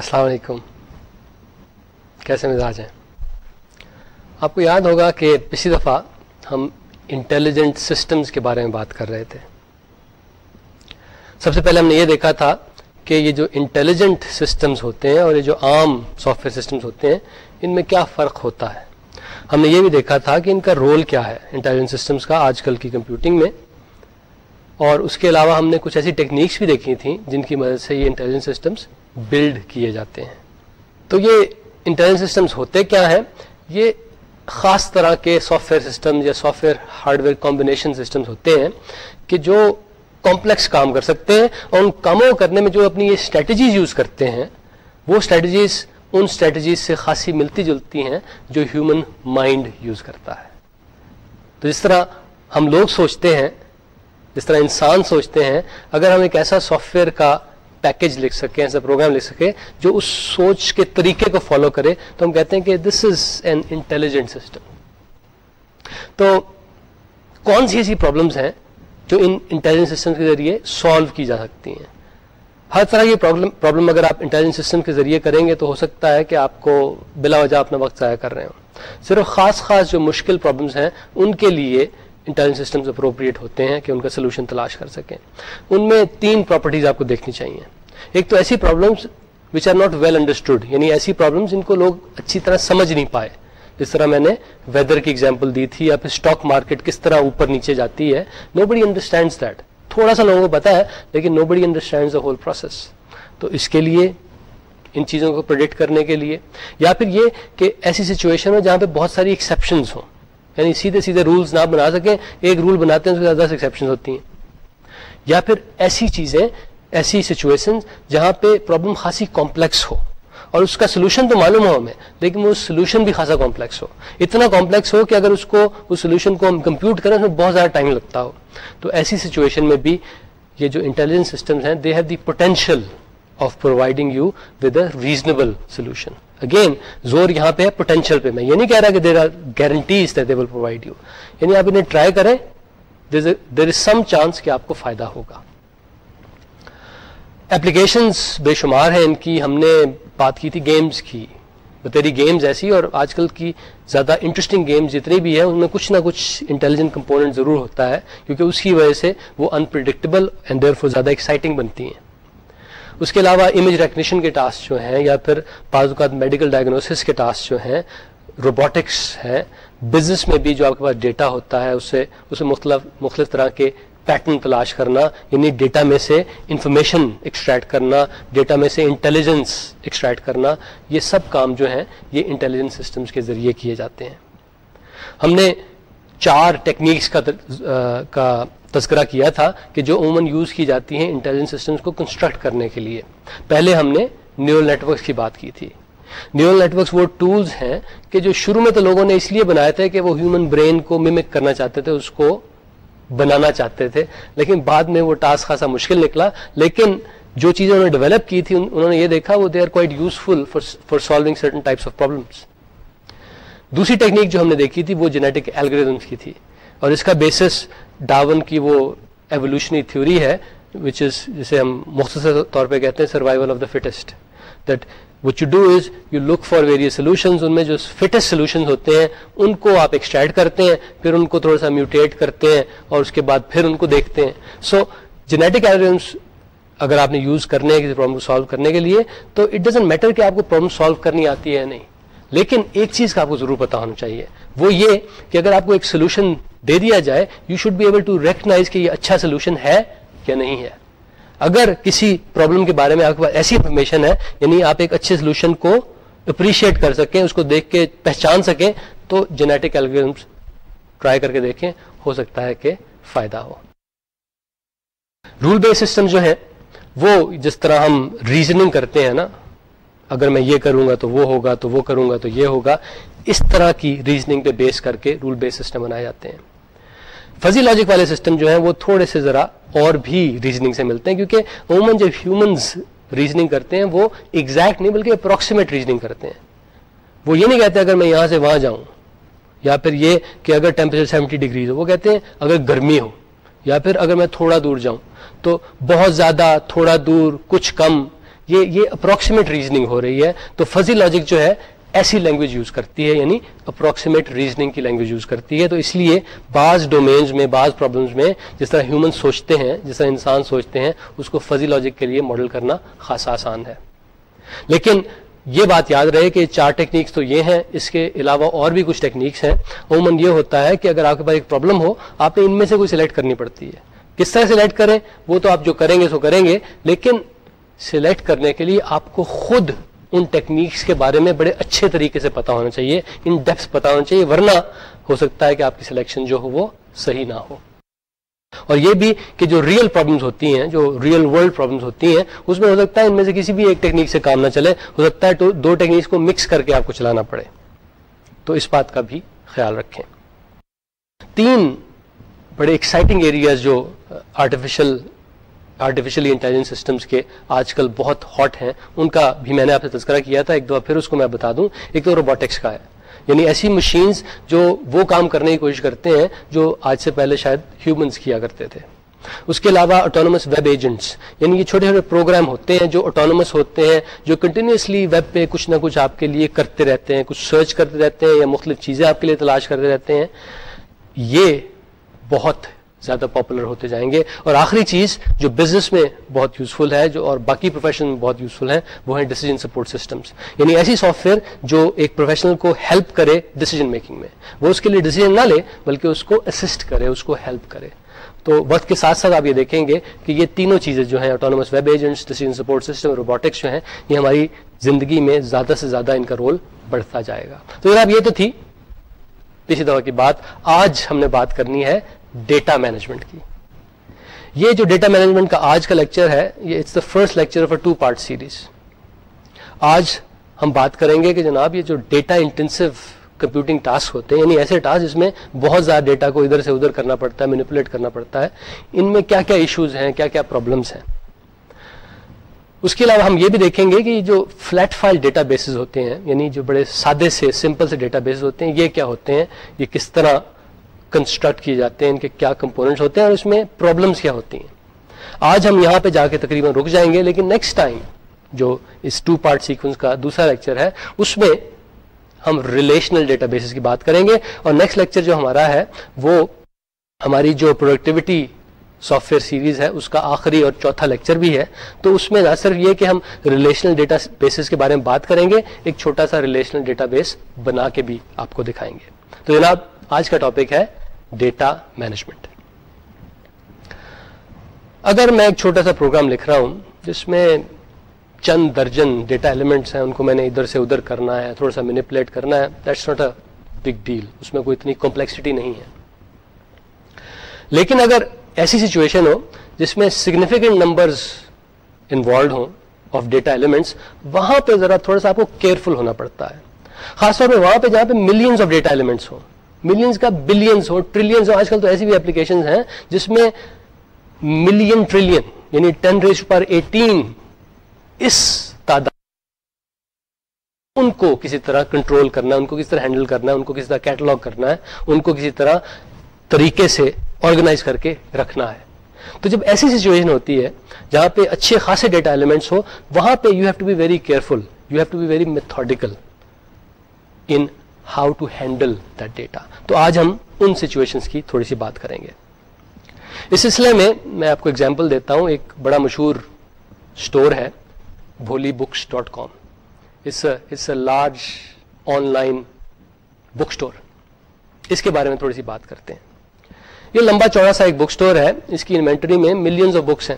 السلام علیکم۔ کیسے مزاج ہیں؟ آپ کو یاد ہوگا کہ پچھلی دفعہ ہم انٹیلیجنٹ سسٹمز کے بارے میں بات کر رہے تھے۔ سب سے پہلے ہم نے یہ دیکھا تھا کہ یہ جو انٹیلیجنٹ سسٹمز ہوتے ہیں اور یہ جو عام سافٹ ویئر سسٹمز ہوتے ہیں، ان میں کیا فرق ہوتا ہے؟ ہم نے یہ بھی دیکھا تھا کہ ان کا رول کیا ہے انٹیلیجنٹ سسٹمز کا آج کل کی کمپیوٹنگ میں۔ اور اس کے علاوہ ہم نے کچھ ایسی ٹیکنیکس بھی دیکھی تھیں جن کی مدد سے یہ انٹیلیجنٹ سسٹمز بلڈ کیے جاتے ہیں۔ تو یہ انٹیلیجنٹ سسٹمز ہوتے کیا ہیں؟ یہ خاص طرح کے سافٹ ویئر سسٹم یا software hardware combination systems ہوتے ہیں کہ جو کمپلیکس کام کر سکتے ہیں اور ان کاموں کرنے میں جو اپنی یہ اسٹریٹجیز یوز کرتے ہیں، وہ اسٹریٹجیز ان اسٹریٹجیز سے خاصی ملتی جلتی ہیں جو ہیومن مائنڈ یوز کرتا ہے۔ تو جس طرح ہم لوگ سوچتے ہیں، جس طرح انسان سوچتے ہیں، اگر ہم ایک ایسا سافٹ ویئر کا پیکج لکھ سکیں، ایسا پروگرام لکھ سکیں جو اس سوچ کے طریقے کو فالو کرے۔ تو ہم کہتے ہیں کہ this is an intelligent system تو کون سی ایسی پرابلمس ہیں جو ان انٹیلیجنٹ سسٹم کے ذریعے سالو کی جا سکتی ہیں؟ ہر طرح کی پرابلم اگر آپ انٹیلیجنٹ سسٹم کے ذریعے کریں گے تو ہو سکتا ہے کہ آپ کو بلا وجہ اپنا وقت ضائع کر رہے ہوں۔ صرف خاص خاص جو مشکل پرابلمس ہیں ان کے لیے انٹیلیجنٹ سسٹمز اپروپریٹ ہوتے ہیں کہ ان کا سولوشن تلاش کر سکیں۔ ان میں تین پراپرٹیز آپ کو دیکھنی چاہیے۔ ایک تو ایسی problems which are not well understood یعنی ایسی پرابلمس جن کو لوگ اچھی طرح سمجھ نہیں پائے۔ جس طرح میں نے ویدر کی ایگزامپل دی تھی یا پھر اسٹاک مارکیٹ کس طرح اوپر نیچے جاتی ہے۔ نو بڑی انڈرسٹینڈ دیٹ تھوڑا سا لوگوں کو پتا ہے، لیکن نو بڑی انڈرسٹینڈ دا ہول پروسیس تو اس کے لیے، ان چیزوں کو پروڈکٹ کرنے کے لیے، یا پھر یہ کہ ایسی سچویشن ہو جہاں پہ بہت ساری ایکسیپشنز ہوں۔ یعنی سیدھے سیدھے رولز نہ بنا سکیں، ایک رول بناتے ہیں، اس کے زیادہ ایکسیپشن ہوتی ہیں۔ یا پھر ایسی چیزیں، ایسی سچویشن جہاں پہ پرابلم خاصی کمپلیکس ہو۔ اور اس کا سولوشن تو معلوم ہو ہمیں، لیکن وہ سولوشن بھی خاصا کمپلیکس ہو۔ اتنا کمپلیکس ہو کہ اگر اس کو، اس سولوشن کو ہم کمپیوٹ کریں، اس میں بہت زیادہ ٹائم لگتا ہو۔ تو ایسی سچویشن میں بھی یہ جو انٹیلیجنس سسٹمز ہیں they have the potential of providing you with a reasonable solution again زور یہاں پہ ہے پوٹینشیل پہ میں یہ نہیں کہہ رہا کہ there are guarantees they will provide you یعنی آپ انہیں ٹرائی کریں دیر از سم چانس کہ آپ کو فائدہ ہوگا۔ اپلیکیشنس بے شمار ہیں ان کی۔ ہم نے بات کی تھی گیمز کی۔ بتیری گیمز ایسی اور آج کل کی زیادہ انٹرسٹنگ گیمز جتنے بھی ہیں، ان میں کچھ نہ کچھ انٹیلیجنٹ کمپوننٹ ضرور ہوتا ہے، کیونکہ اس کی وجہ سے وہ انپرڈکٹیبل اینڈ دیر فور زیادہ ایکسائٹنگ بنتی ہیں۔ اس کے علاوہ امیج ریکنیشن کے ٹاسک جو ہیں یا پھر بعض اوقات میڈیکل ڈائگنوسس کے ٹاسک جو ہیں روبوٹکس ہیں بزنس میں بھی جو آپ کے پاس ڈیٹا ہوتا ہے اس سے اسے مختلف مختلف طرح کے پیٹرن تلاش کرنا یعنی ڈیٹا میں سے انفارمیشن ایکسٹریکٹ کرنا ڈیٹا میں سے انٹیلیجنس ایکسٹریکٹ کرنا، یہ سب کام جو ہیں، یہ انٹیلیجنس سسٹمز کے ذریعے کیے جاتے ہیں۔ ہم نے چار ٹیکنیکس کا کا تذکرہ کیا تھا کہ جو عموماً یوز کی جاتی ہیں انٹیلیجنس سسٹمز کو کنسٹرکٹ کرنے کے لیے۔ پہلے ہم نے نیورل نیٹورکس کی بات کی تھی۔ نیورل نیٹورکس وہ ٹولز ہیں کہ جو شروع میں تو لوگوں نے اس لیے بنائے تھے کہ وہ ہیومن برین کو ممک کرنا چاہتے تھے، اس کو بنانا چاہتے تھے۔ لیکن بعد میں وہ ٹاسک خاصا مشکل نکلا۔ لیکن جو چیزیں انہوں نے ڈیولپ کی تھی انہوں نے یہ دیکھا وہ they are quite useful for solving certain types of problems دوسری ٹیکنیک جو ہم نے دیکھی تھی وہ جینیٹک ایلگریزمس کی تھی اور اس کا بیسس ڈاون کی وہ ایولیوشنری تھیوری ہے وچ از جسے ہم مختصر طور پہ کہتے ہیں survival of the fittest that what you do is you look for various solutions ان میں جو فٹسٹ سولوشنز ہوتے ہیں، ان کو آپ ایکسٹریٹ کرتے ہیں، پھر ان کو تھوڑا سا میوٹیٹ کرتے ہیں اور اس کے بعد پھر ان کو دیکھتے ہیں. سو جینیٹک ایلگریمس اگر آپ نے یوز کرنے کسی پرابلم کو سالو کرنے کے لیے، تو اٹ ڈزنٹ میٹر کہ آپ کو پرابلم سالو کرنی آتی ہے یا نہیں. لیکن ایک چیز کا آپ کو ضرور پتا ہونا چاہیے، وہ یہ کہ اگر آپ کو ایک سولوشن دے دیا جائے you should be able to recognise کہ یہ اچھا سولوشن ہے یا نہیں ہے۔ اگر کسی پرابلم کے بارے میں آپ کے پاس ایسی انفارمیشن ہے یعنی آپ ایک اچھے سولوشن کو اپریشیٹ کر سکیں، اس کو دیکھ کے پہچان سکیں، تو جینیٹک الگریزمس ٹرائی کر کے دیکھیں، ہو سکتا ہے کہ فائدہ ہو۔ رول بیس سسٹم جو ہے وہ جس طرح ہم ریزننگ کرتے ہیں نا اگر میں یہ کروں گا تو وہ ہوگا، تو وہ کروں گا تو یہ ہوگا۔ اس طرح کی ریزننگ پہ بیس کر کے رول بیس سسٹم بنائے جاتے ہیں۔ فزی لاجک والے سسٹم جو ہیں وہ تھوڑے سے ذرا اور بھی ریزننگ سے ملتے ہیں، کیونکہ عموماً جب ہیومنز ریزننگ کرتے ہیں، وہ ایگزیکٹ نہیں بلکہ اپروکسیمیٹ ریزننگ کرتے ہیں۔ وہ یہ نہیں کہتے اگر میں یہاں سے وہاں جاؤں، یا پھر یہ کہ اگر ٹیمپریچر سیونٹی ڈگریز ہو، وہ کہتے ہیں اگر گرمی ہو، یا پھر اگر میں تھوڑا دور جاؤں، تو بہت زیادہ، تھوڑا دور، کچھ کم یہ یہ اپروکسیمیٹ ریزننگ ہو رہی ہے۔ تو فزی لاجک جو ہے، ایسی لینگویج یوز کرتی ہے یعنی اپروکسیمیٹ ریزننگ کی لینگویج یوز کرتی ہے۔ تو اس لیے بعض ڈومینز میں، بعض پرابلمز میں جس طرح ہیومن سوچتے ہیں، جس طرح انسان سوچتے ہیں، اس کو فزی لاجک کے لیے ماڈل کرنا خاصا آسان ہے۔ لیکن یہ بات یاد رہے کہ چار ٹیکنیکس تو یہ ہیں، اس کے علاوہ اور بھی کچھ ٹیکنیکس ہیں۔ عموماً یہ ہوتا ہے کہ اگر آپ کے پاس ایک پرابلم ہو، آپ نے ان میں سے کوئی سلیکٹ کرنی پڑتی ہے۔ کس طرح سلیکٹ کریں؟ وہ تو آپ جو کریں گے، سو کریں گے۔ لیکن سلیکٹ کرنے کے لیے آپ کو خود ان ٹیکنیکس کے بارے میں بڑے اچھے طریقے سے پتا ہونا چاہیے، ان ڈیپس پتا ہونا چاہیے، ورنہ ہو سکتا ہے کہ آپ کی سلیکشن جو ہو وہ صحیح نہ ہو۔ اور یہ بھی کہ جو ریئل پرابلمس ہوتی ہیں، جو ریئل ورلڈ پرابلمس ہوتی ہیں، اس میں ہو سکتا ہے ان میں سے کسی بھی ایک ٹیکنیک سے کام نہ چلے، ہو سکتا ہے دو ٹیکنیکس کو مکس کر کے آپ کو چلانا پڑے۔ تو اس بات کا بھی خیال رکھیں۔ تین بڑے ایکسائٹنگ ایریاز جو آرٹیفیشل آرٹیفیشلی انٹیلیجنس سسٹمس کے آج کل بہت ہاٹ ہیں۔ ان کا بھی میں نے آپ سے تذکرہ کیا تھا، ایک دو پھر اس کو میں بتا دوں۔ ایک تو روبوٹکس کا ہے۔ یعنی ایسی مشینز جو وہ کام کرنے کی کوشش کرتے ہیں جو آج سے پہلے شاید ہیومنس کیا کرتے تھے۔ اس کے علاوہ آٹونومس ویب ایجنٹس یعنی یہ چھوٹے چھوٹے پروگرام ہوتے ہیں جو آٹونومس ہوتے ہیں، جو کنٹینیوسلی ویب پہ کچھ نہ کچھ آپ کے لیے کرتے رہتے ہیں، کچھ سرچ کرتے رہتے ہیں یا مختلف چیزیں آپ کے لیے تلاش کرتے رہتے ہیں۔ یہ بہت زیادہ پاپولر ہوتے جائیں گے۔ اور آخری چیز جو بزنس میں بہت یوزفل ہے، جو اور باقی پروفیشن میں بہت یوزفل ہے وہ ہیں ڈیسیجن سپورٹ سسٹمس یعنی ایسی سافٹ ویئر جو ایک پروفیشنل کو ہیلپ کرے ڈیسیجن میکنگ میں۔ وہ اس کے لیے ڈیسیجن نہ لے، بلکہ اس کو اسسٹ کرے، اس کو ہیلپ کرے۔ تو وقت کے ساتھ ساتھ آپ یہ دیکھیں گے کہ یہ تینوں چیزیں جو ہیں autonomous web agents decision support system robotics جو ہیں، یہ ہماری زندگی میں زیادہ سے زیادہ ان کا رول بڑھتا جائے گا۔ تو جناب، یہ تو تھی پچھلی دفعہ کی بات۔ آج ہم نے بات کرنی ہے ڈیٹا مینجمنٹ کی۔ یہ جو ڈیٹا مینجمنٹ کا آج کا لیکچر ہے، یہ it's the first lecture of a two part series. آج ہم بات کریں گے کہ جناب یہ جو ڈیٹا انٹینسو کمپیوٹنگ ٹاسک ہوتے ہیں یعنی ایسے ٹاسک جس میں بہت زیادہ ڈیٹا کو ادھر سے ادھر کرنا پڑتا ہے مینیپولیٹ کرنا پڑتا ہے، ان میں کیا کیا ایشوز ہیں، کیا کیا پرابلمس ہیں۔ اس کے علاوہ ہم یہ بھی دیکھیں گے کہ جو فلیٹ فائل ڈیٹا بیسز ہوتے ہیں یعنی جو بڑے سادے سے سمپل سے ڈیٹا بیسز ہوتے ہیں، یہ کیا ہوتے ہیں؟ یہ کس طرح کنسٹرکٹ کیے جاتے ہیں، ان کے کیا کمپوننٹس ہوتے ہیں اور اس میں پرابلمس کیا ہوتی ہیں۔ آج ہم یہاں پہ جا کے تقریباً رک جائیں گے، لیکن نیکسٹ ٹائم جو اس ٹو پارٹ سیکوینس کا دوسرا لیکچر ہے، اس میں ہم ریلیشنل ڈیٹا بیسز کی بات کریں گے۔ اور نیکسٹ لیکچر جو ہمارا ہے، وہ ہماری جو پروڈکٹیوٹی سافٹ ویئر سیریز ہے، اس کا آخری اور چوتھا لیکچر بھی ہے۔ تو اس میں نہ صرف یہ کہ ہم ریلیشنل ڈیٹا بیسز کے بارے میں بات کریں گے، ایک چھوٹا سا ریلیشنل ڈیٹا بیس بنا کے بھی آپ کو دکھائیں گے۔ تو جناب، آج کا ٹاپک ہے ڈیٹا مینجمنٹ۔ اگر میں ایک چھوٹا سا پروگرام لکھ رہا ہوں، جس میں چند درجن ڈیٹا ایلیمنٹس ہیں، ان کو میں نے ادھر سے ادھر کرنا ہے، تھوڑا سا مینیپولیٹ کرنا ہے that's not a big deal اس میں کوئی اتنی کمپلیکسٹی نہیں ہے۔ لیکن اگر ایسی سچویشن ہو جس میں سگنیفیکینٹ نمبرز انوالوڈ ہوں آف ڈیٹا ایلیمنٹس وہاں پہ ذرا تھوڑا سا آپ کو کیئرفل ہونا پڑتا ہے۔ خاص طور پہ وہاں پہ جہاں پہ ملینس آف ڈیٹا ایلیمنٹس ہوں۔ ملینس کا بلینس ہو ٹریلینس ہو، آج کل تو ایسی بھی اپلیکیشن ہیں جس میں ملین ٹریلین یعنی ٹین ریس پر ایٹین اس تعداد ان کو کسی طرح کنٹرول کرنا ہے ان کو کسی طرح ہینڈل کرنا ہے ان کو کسی طرح کیٹلاگ کرنا ہے، ان کو کسی طرح طریقے سے آرگنائز کر کے رکھنا ہے۔ تو جب ایسی سچویشن ہوتی ہے جہاں پہ اچھے خاصے ڈیٹا ایلیمنٹس ہو وہاں پہ you have to be very careful you have to be very methodical in how to handle that data تو آج ہم ان سچویشنس کی تھوڑی سی بات کریں گے۔ اس سلسلے میں میں آپ کو ایگزامپل دیتا ہوں، ایک بڑا مشہور اسٹور ہے بھولی books dot com it's a large online book store اس کے بارے میں تھوڑی سی بات کرتے ہیں۔ یہ لمبا چوڑا سا ایک بک اسٹور ہے، اس کی انوینٹری میں ملینز آف بکس ہیں۔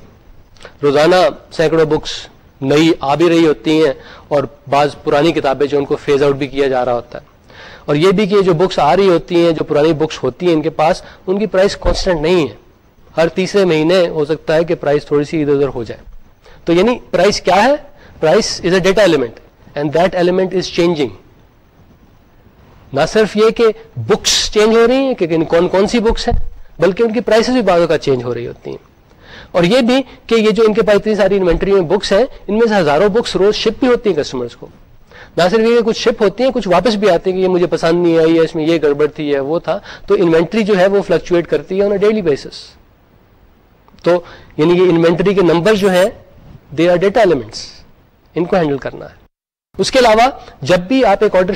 روزانہ سینکڑوں بکس نئی آ بھی رہی ہوتی ہیں اور بعض پرانی کتابیں جو ان کو فیز آؤٹ بھی کیا جا رہا ہوتا ہے۔ اور یہ بھی کہ جو بکس آ رہی ہوتی ہیں، جو پرانی بکس ہوتی ہیں ان کے پاس، ان کی پرائس کانسٹنٹ نہیں ہے۔ ہر تیسرے مہینے ہو سکتا ہے کہ پرائس تھوڑی سی ادھر ادھر ہو جائے۔ تو یعنی پرائس کیا ہے؟ Price is a data element and that element is changing نہ صرف یہ کہ بکس چینج ہو رہی ہیں کہ کون کون سی بکس ہیں، بلکہ ان کی پرائسز بھی بعضوں کا چینج ہو رہی ہوتی ہیں۔ اور یہ بھی کہ یہ جو ان کے پاس اتنی ساری انوینٹری میں بکس ہیں، ان میں سے ہزاروں بکس روز شپ بھی ہوتی ہیں کسٹمرس کو۔ نہ صرف یہ کچھ شپ ہوتی ہیں کچھ واپس بھی آتے ہیں کہ یہ مجھے پسند نہیں آئی ہے اس میں یہ گڑبڑ تھی ہے وہ تھا۔ تو انوینٹری جو ہے وہ فلکچویٹ کرتی ہے آن اے ڈیلی بیسس تو یعنی یہ انوینٹری کے نمبر جو ہیں دے آر ڈیٹا ایلیمنٹس ان کو ہینڈل کرنا ہے۔ اس کے علاوہ، جب بھی آپ ایک آرڈر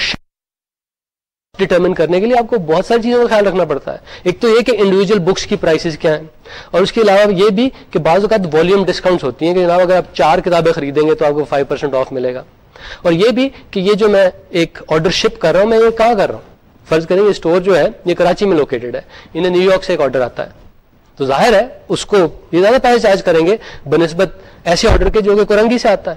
ڈٹرمن کرنے کے لیے آپ کو بہت ساری چیزوں کا خیال رکھنا پڑتا ہے۔ ایک تو یہ کہ انڈیویجل بکس کی پرائسز کیا ہیں۔ اور اس کے علاوہ یہ بھی کہ بعض اوقات والیوم ڈسکاؤنٹس ہوتی ہیں کہ جناب اگر آپ چار کتابیں خریدیں گے تو آپ کو فائیو پرسینٹ آف ملے گا۔ اور یہ بھی کہ یہ جو میں ایک آرڈر شپ کر رہا ہوں، میں یہ کہاں کر رہا ہوں؟ فرض کریں یہ اسٹور جو ہے، یہ کراچی میں لوکیٹڈ ہے، انہیں نیو یارک سے ایک آرڈر آتا ہے۔ تو ظاہر ہے، اس کو یہ زیادہ پیسے چارج کریں گے، بنسبت ایسے آرڈر کے جو کہ کرنگی سے آتا ہے۔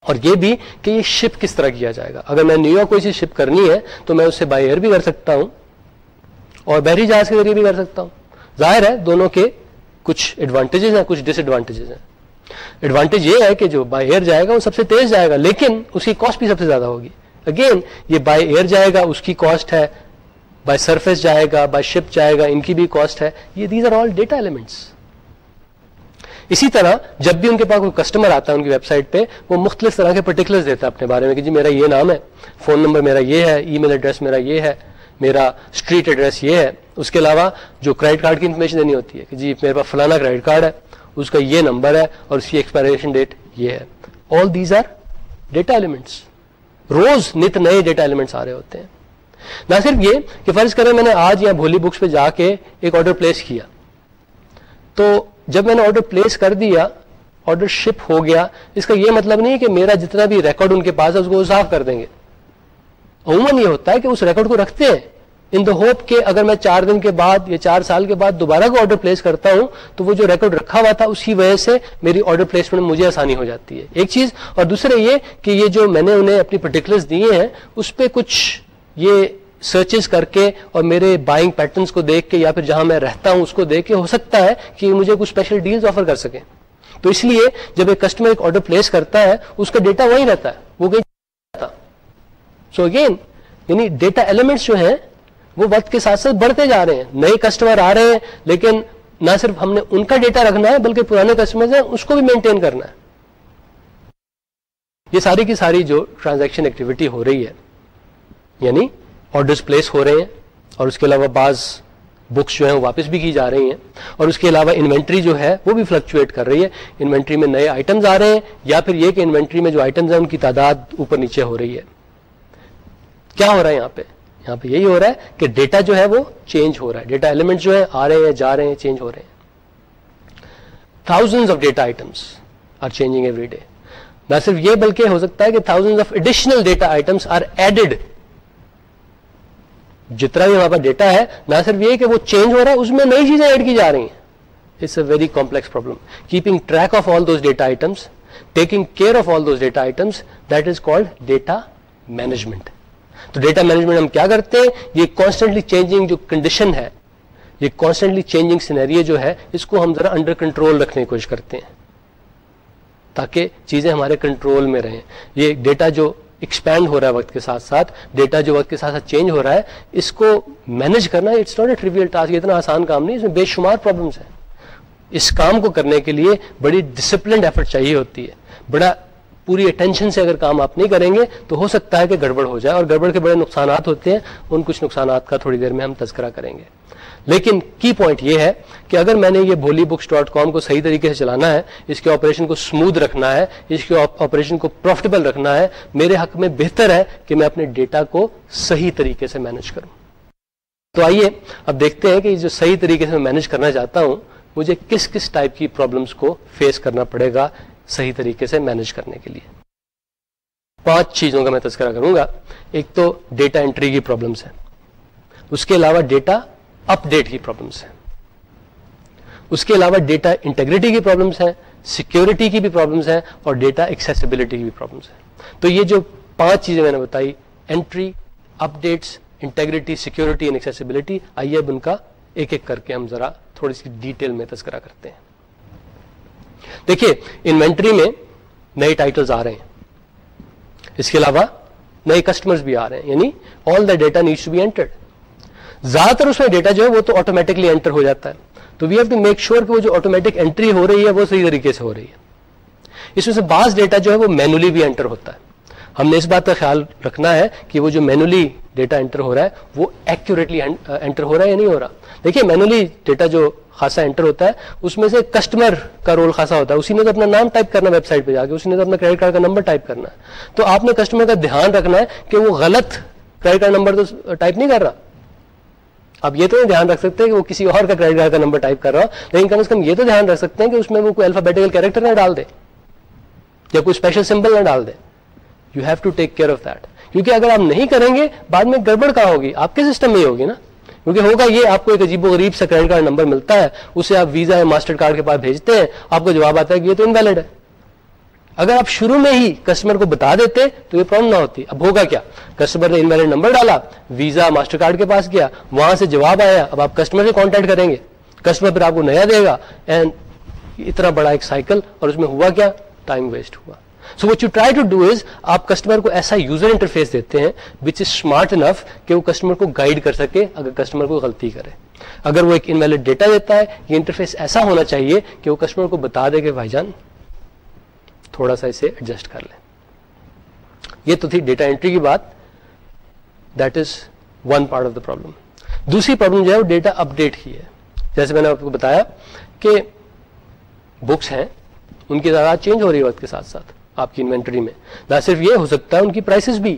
اور یہ بھی کہ یہ شپ کس طرح کیا جائے گا۔ اگر میں نیو یارک کو چیز شپ کرنی ہے، تو میں اس سے بائی ایئر بھی کر سکتا ہوں اور بحری جہاز کے ذریعے بھی کر سکتا ہوں۔ ظاہر ہے، دونوں کے کچھ ایڈوانٹیجز ہیں، کچھ ڈس ایڈوانٹیجز ہیں۔ ایڈوانٹیج یہ ہے کہ جو بائی ایئر جائے گا وہ سب سے تیز جائے گا، لیکن اس کی کاسٹ بھی سب سے زیادہ ہوگی۔ اگین یہ بائی ایئر جائے گا، اس کی کاسٹ ہے۔ بائی سرفیس جائے گا بائی شپ جائے گا، ان کی بھی کاسٹ ہے۔ یہ these are all data elements اسی طرح جب بھی ان کے پاس کوئی کسٹمر آتا ہے ان کی ویب سائٹ پہ، وہ مختلف طرح کے پرٹیکولر دیتا ہے اپنے بارے میں کہ جی میرا یہ نام ہے فون نمبر میرا یہ ہے ای میل ایڈریس میرا یہ ہے، میرا اسٹریٹ ایڈریس یہ ہے۔ اس کے علاوہ جو کریڈٹ کارڈ کی انفارمیشن دینی ہوتی ہے کہ جی میرے پاس فلانا کریڈٹ کارڈ ہے۔ اس کا یہ نمبر ہے اور اس کی ایکسپائریشن ڈیٹ یہ ہے۔ All these are data elements روز نت نئے ڈیٹا ایلیمنٹس آ رہے ہوتے ہیں۔ نہ صرف یہ کہ فرض کریں میں نے آج یا بھولی بکس پہ جا کے ایک آرڈر پلیس کیا۔ تو جب میں نے آرڈر پلیس کر دیا آرڈر شپ ہو گیا، اس کا یہ مطلب نہیں کہ میرا جتنا بھی ریکارڈ ان کے پاس ہے، اس کو صاف کر دیں گے۔ عموماً یہ ہوتا ہے کہ اس ریکارڈ کو رکھتے ہیں۔ ان دا ہوپ کہ اگر میں چار دن کے بعد یا چار سال کے بعد دوبارہ کو آرڈر پلیس کرتا ہوں، تو وہ جو ریکارڈ رکھا ہوا تھا اس کی وجہ سے میری آرڈر پلیسمنٹ مجھے آسانی ہو جاتی ہے۔ ایک چیز، اور دوسرے یہ کہ یہ جو میں نے انہیں اپنی پرٹیکولرز دیے ہیں، اس پہ کچھ یہ سرچز کر کے اور میرے بائنگ پیٹرنس کو دیکھ کے یا پھر جہاں میں رہتا ہوں، اس کو دیکھ کے ہو سکتا ہے کہ مجھے کچھ اسپیشل ڈیلز آفر کر سکیں۔ تو اس لیے جب ایک کسٹمر ایک آرڈر پلیس کرتا ہے، اس کا ڈیٹا وہی رہتا ہے، وہ کہیں سو اگین یعنی ڈیٹا ایلیمنٹس جو ہیں وہ وقت کے ساتھ ساتھ بڑھتے جا رہے ہیں۔ نئے کسٹمر آ رہے ہیں، لیکن نہ صرف ہم نے ان کا ڈیٹا رکھنا ہے، بلکہ پرانے کسٹمر ہیں، اس کو بھی مینٹین کرنا ہے۔ یہ ساری کی ساری جو ٹرانزیکشن ایکٹیویٹی ہو رہی ہے یعنی آرڈرس پلیس ہو رہے ہیں، اور اس کے علاوہ بعض بکس جو ہیں وہ واپس بھی کی جا رہی ہیں۔ اور اس کے علاوہ انوینٹری جو ہے، وہ بھی فلکچویٹ کر رہی ہے۔ انوینٹری میں نئے آئٹمز آ رہے ہیں، یا پھر یہ کہ انوینٹری میں جو آئٹمز ہیں، ان کی تعداد اوپر نیچے ہو رہی ہے۔ کیا ہو رہا ہے یہاں پہ؟ یہاں پہ یہی ہو رہا ہے کہ ڈیٹا جو ہے وہ چینج ہو رہا ہے. ڈیٹا ایلیمنٹ جو ہے آ رہے ہیں، جا رہے ہیں چینج ہو رہے ہیں. Thousand of data items are changing every day نہ صرف یہ بلکہ ہو سکتا ہے کہ thousand of additional data items are added جتنا بھی وہاں پر ڈیٹا ہے، نہ صرف یہ کہ وہ چینج ہو رہا ہے، اس میں نئی چیزیں ایڈ کی جا رہی ہیں. It's a very complex problem keeping track of all those data items taking care of all those data items that is called data management تو ڈیٹا مینجمنٹ ہم کیا کرتے ہیں؟ یہ کانسٹنٹلی چینجنگ جو کنڈیشن ہے، یہ کانسٹنٹلی چینجنگ سینری جو ہے، اس کو ہم ذرا انڈر کنٹرول رکھنے کی کوشش کرتے ہیں۔ تاکہ چیزیں ہمارے کنٹرول میں رہیں۔ یہ ڈیٹا جو ایکسپینڈ ہو رہا ہے وقت کے ساتھ ساتھ ڈیٹا جو وقت کے ساتھ ساتھ چینج ہو رہا ہے، اس کو مینج کرنا it's not a trivial task اتنا آسان کام نہیں، اس میں بے شمار پرابلمس ہیں۔ اس کام کو کرنے کے لیے بڑی ڈسپلنڈ ایفرٹ چاہیے ہوتی ہے۔ بڑا پوری اٹینشن سے اگر کام آپ نہیں کریں گے تو ہو سکتا ہے کہ گڑبڑ ہو جائے اور گڑبڑ کے بڑے نقصانات ہوتے ہیں، ان کچھ نقصانات کا تھوڑی دیر میں ہم تذکرہ کریں گے۔ لیکن کی پوائنٹ یہ ہے کہ اگر میں نے یہ بولی بکس ڈاٹ کام کو صحیح طریقے سے چلانا ہے، اس کے آپریشن کو اسموتھ رکھنا ہے، اس کے آپریشن کو پروفیٹیبل رکھنا ہے، میرے حق میں بہتر ہے کہ میں اپنے ڈیٹا کو صحیح طریقے سے مینج کروں۔ تو آئیے اب دیکھتے ہیں کہ جو صحیح طریقے سے میں مینج کرنا چاہتا ہوں، مجھے کس کس ٹائپ کی پرابلمس کو فیس کرنا پڑے گا صحیح طریقے سے مینج کرنے کے لیے۔ پانچ چیزوں کا میں تذکرہ کروں گا۔ ایک تو ڈیٹا انٹری کی پرابلمس ہے اس کے علاوہ ڈیٹا اپ ڈیٹ کی پرابلمس ہیں۔ اس کے علاوہ ڈیٹا انٹیگریٹی کی پرابلمس ہیں سیکورٹی کی بھی پرابلمس ہیں اور ڈیٹا ایکسیسبلٹی کی بھی پرابلمس ہیں۔ تو یہ جو پانچ چیزیں میں نے بتائی entry updates integrity security and accessibility آئیے اب ان کا ایک ایک کر کے ہم ذرا تھوڑی سی ڈیٹیل میں تذکرہ کرتے ہیں۔ دیکھیے، انوینٹری میں نئے ٹائٹلز آ رہے ہیں۔ اس کے علاوہ نئے کسٹمرز بھی آ رہے ہیں یعنی all the data needs to be entered زیادہ تر اس میں ڈیٹا جو ہے وہ تو آٹومیٹکلی انٹر ہو جاتا ہے۔ تو we have to make sure کہ وہ جو آٹومیٹک انٹری ہو رہی ہے، وہ صحیح طریقے سے ہو رہی ہے۔ اس میں سے بعض ڈیٹا جو ہے وہ مینولی بھی انٹر ہوتا ہے۔ ہم نے اس بات کا خیال رکھنا ہے کہ وہ جو مینولی ڈیٹا انٹر ہو رہا ہے، وہ ایکوریٹلی انٹر uh, ہو رہا ہے یا نہیں ہو رہا؟ دیکھیے مینولی ڈیٹا جو خاصا انٹر ہوتا ہے، اس میں سے کسٹمر کا رول خاصا ہوتا ہے۔ اسی نے تو اپنا نام ٹائپ کرنا ویب سائٹ پہ جا کے، اسی نے تو اپنا کریڈٹ کارڈ کا نمبر ٹائپ کرنا ہے۔ تو آپ نے کسٹمر کا دھیان رکھنا ہے کہ وہ غلط کریڈٹ کارڈ نمبر تو ٹائپ نہیں کر رہا۔ آپ یہ تو نہیں دھیان رکھ سکتے کہ وہ کسی اور کا کریڈٹ کارڈ کا نمبر ٹائپ کر رہا لیکن کم از کم یہ تو دھیان رکھ سکتے ہیں کہ اس میں وہ کوئی الفابیٹیکل کیریکٹر نہ ڈال دے یا کوئی اسپیشل سمبل نہ ڈال دے۔ You have to take care of that کیونکہ اگر آپ نہیں کریں گے، بعد میں گڑبڑ کہاں ہوگی؟ آپ کے سسٹم میں ہی ہوگی نا؟ کیونکہ ہوگا یہ، آپ کو ایک عجیب و غریب سے کریڈٹ کارڈ نمبر ملتا ہے، اسے آپ ویزا یا ماسٹر کارڈ کے پاس بھیجتے ہیں، آپ کو جواب آتا ہے کہ یہ تو انویلڈ ہے۔ اگر آپ شروع میں ہی کسٹمر کو بتا دیتے تو یہ پرابلم نہ ہوتی۔ اب ہوگا کیا؟ کسٹمر نے انویلڈ نمبر ڈالا ویزا ماسٹر کارڈ کے پاس گیا، وہاں سے جواب آیا، اب آپ کسٹمر سے کانٹیکٹ کریں گے۔ کسٹمر پھر آپ کو نیا دے گا۔ اینڈ اتنا بڑا ایک سائیکل اور اس میں ہوا کیا؟ ٹائم ویسٹ ہوا۔ So what you try to do is آپ کسٹمر کو ایسا یوزر انٹرفیس دیتے ہیں وچ از اسمارٹ انف کہ وہ کسٹمر کو گائڈ کر سکے اگر کسٹمر کو غلطی کرے. اگر وہ ایک انویلڈ ڈیٹا دیتا ہے، یہ انٹرفیس ایسا ہونا چاہیے کہ وہ کسٹمر کو بتا دے کہ بھائی جان، تھوڑا سا اسے ایڈجسٹ کر لیں. یہ تو تھی ڈیٹا انٹری کی بات. That is one part of the problem دوسری پرابلم جو ہے، وہ ڈیٹا اپ ڈیٹ کی ہے. جیسے میں نے آپ کو بتایا کہ بکس ہیں، ان کی تعداد چینج ہو رہی ہے وقت کے ساتھ ساتھ. آپ کی انوینٹری میں۔ نہ صرف یہ، ہو سکتا ہے ان کی پرائسز بھی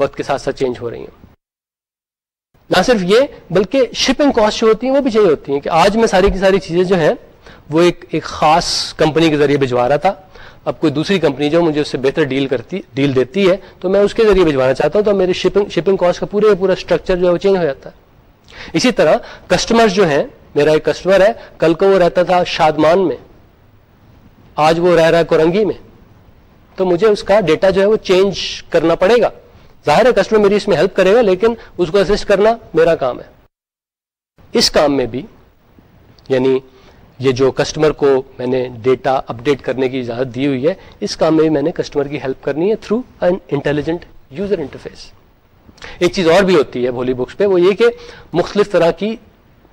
وقت کے ساتھ ساتھ چینج ہو رہی ہیں نہ صرف یہ، بلکہ شپنگ کاسٹ جو ہوتی ہیں وہ بھی چینج ہوتی ہیں کہ آج میں ساری کی ساری چیزیں جو ہیں، وہ ایک ایک خاص کمپنی کے ذریعے بھجوا رہا تھا۔ اب کوئی دوسری کمپنی جو مجھے اس سے بہتر ڈیل کرتی ڈیل دیتی ہے، تو میں اس کے ذریعے بھجوانا چاہتا ہوں۔ تو میری شپنگ شپنگ کاسٹ کا پورے پورا اسٹرکچر جو ہے وہ چینج ہو جاتا ہے۔ اسی طرح کسٹمر جو ہیں، میرا ایک کسٹمر ہے، کل کو وہ رہتا تھا شادمان میں۔ آج وہ رہ رہا ہے کورنگی میں۔ تو مجھے اس کا ڈیٹا جو ہے وہ چینج کرنا پڑے گا۔ ظاہر ہے کسٹمر میری اس میں ہیلپ کرے گا، لیکن اس کو اسسٹ کرنا میرا کام ہے۔ اس کام میں بھی یعنی یہ جو کسٹمر کو میں نے ڈیٹا اپڈیٹ کرنے کی اجازت دی ہوئی ہے، اس کام میں بھی میں نے کسٹمر کی ہیلپ کرنی ہے through an intelligent user interface ایک چیز اور بھی ہوتی ہے بولی بکس پہ، وہ یہ کہ مختلف طرح کی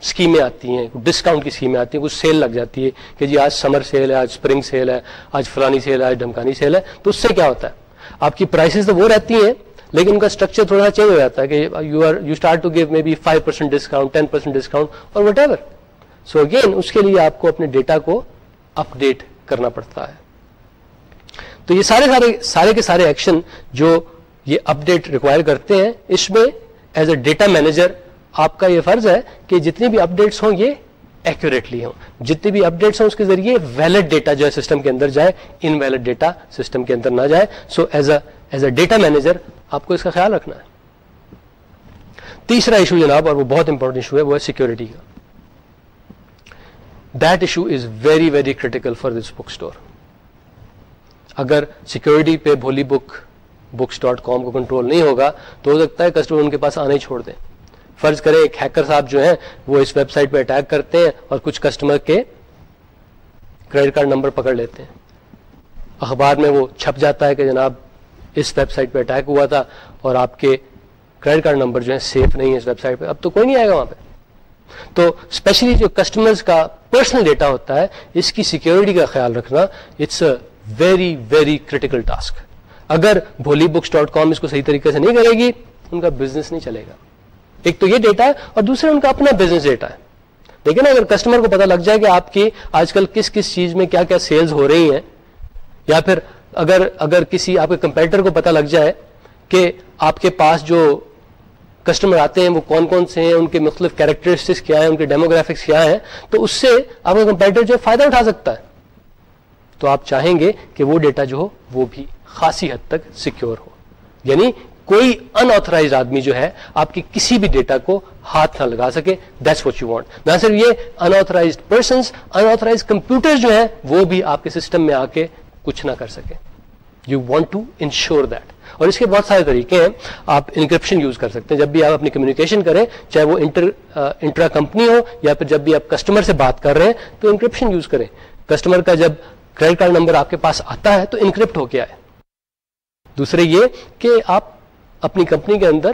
اسکیمیں آتی ہیں، ڈسکاؤنٹ کی اسکیمیں آتی ہیں کچھ سیل لگ جاتی ہے کہ جی آج سمر سیل ہے، آج اسپرنگ سیل ہے، آج فلانی سیل ہے، آج ڈمکانی سیل ہے، تو اس سے کیا ہوتا ہے؟ آپ کی پرائسز تو وہ رہتی ہیں، لیکن ان کا اسٹرکچر تھوڑا سا چینج ہو جاتا ہے کہ you are you start to give maybe five percent discount ten percent discount اور وٹ ایور سو اگین اس کے لیے آپ کو اپنے ڈیٹا کو اپ ڈیٹ کرنا پڑتا ہے۔ تو یہ سارے سارے سارے کے سارے ایکشن جو یہ اپ ڈیٹ ریکوائر کرتے ہیں، اس میں ایز اے ڈیٹا مینیجر آپ کا یہ فرض ہے کہ جتنی بھی اپ ڈیٹس ہوں یہ ایکوریٹلی ہوں۔ جتنی بھی اپ ڈیٹس ہوں اس کے ذریعے ویلڈ ڈیٹا جو ہے سسٹم کے اندر جائے ان ویلڈ ڈیٹا سسٹم کے اندر نہ جائے۔ So as a as a data manager آپ کو اس کا خیال رکھنا ہے۔ تیسرا ایشو جناب، اور وہ بہت امپورٹنٹ ایشو ہے، وہ ہے سیکورٹی کا۔ That issue is very very critical for this book store اگر سیکورٹی پہ بھولی بک بکس ڈاٹ کام کو کنٹرول نہیں ہوگا، تو ہو سکتا ہے کسٹمر ان کے پاس آنے ہی چھوڑ دیں۔ فرض کرے ایک ہیکر صاحب جو ہیں، وہ اس ویب سائٹ پہ اٹیک کرتے ہیں اور کچھ کسٹمر کے کریڈٹ کارڈ نمبر پکڑ لیتے ہیں۔ اخبار میں وہ چھپ جاتا ہے کہ جناب اس ویب سائٹ پہ اٹیک ہوا تھا اور آپ کے کریڈٹ کارڈ نمبر جو ہے سیف نہیں ہے اس ویب سائٹ پہ۔ اب تو کوئی نہیں آئے گا وہاں پہ۔ تو اسپیشلی جو کسٹمرز کا پرسنل ڈیٹا ہوتا ہے، اس کی سیکورٹی کا خیال رکھنا it's a very very critical task اگر بھولی بکس ڈاٹ کام اس کو صحیح طریقے سے نہیں کرے گی، ان کا بزنس نہیں چلے گا۔ ایک تو یہ ڈیٹا ہے اور دوسرا ان کا اپنا بزنس ڈیٹا ہے۔ لیکن اگر کسٹمر کو پتا لگ جائے کہ آپ کی آج کل کس کس چیز میں کیا کیا سیلز ہو رہی ہیں، یا پھر اگر اگر کسی آپ کے کمپیٹر کو پتا لگ جائے کہ آپ کے پاس جو کسٹمر آتے ہیں، وہ کون کون سے ہیں، ان کے مختلف کیریکٹرسٹکس کیا ہیں، ان کے ڈیموگرافکس کیا ہیں، تو اس سے آپ کا کمپیٹر جو فائدہ اٹھا سکتا ہے۔ تو آپ چاہیں گے کہ وہ ڈیٹا جو ہو، وہ بھی خاصی حد تک سیکیور ہو۔ یعنی کوئی انترائز آدمی جو ہے آپ کی کسی بھی ڈیٹا کو ہاتھ نہ لگا سکے دیٹس واٹ یو وانٹ نہ صرف یہ انترائز پرسنس انترائز کمپیوٹر جو ہیں، وہ بھی آپ کے سسٹم میں آ کے کچھ نہ کر سکے۔ You want to ensure that اور اس کے بہت سارے طریقے ہیں، آپ انکرپشن یوز کر سکتے ہیں۔ جب بھی آپ اپنی کمیونیکیشن کریں، چاہے وہ انٹر انٹرا کمپنی ہو، یا پھر جب بھی آپ کسٹمر سے بات کر رہے ہیں، تو انکرپشن یوز کریں۔ کسٹمر کا جب کریڈٹ کارڈ نمبر آپ کے پاس آتا ہے، تو انکرپٹ ہو کے آئے۔ دوسرے یہ کہ آپ اپنی کمپنی کے اندر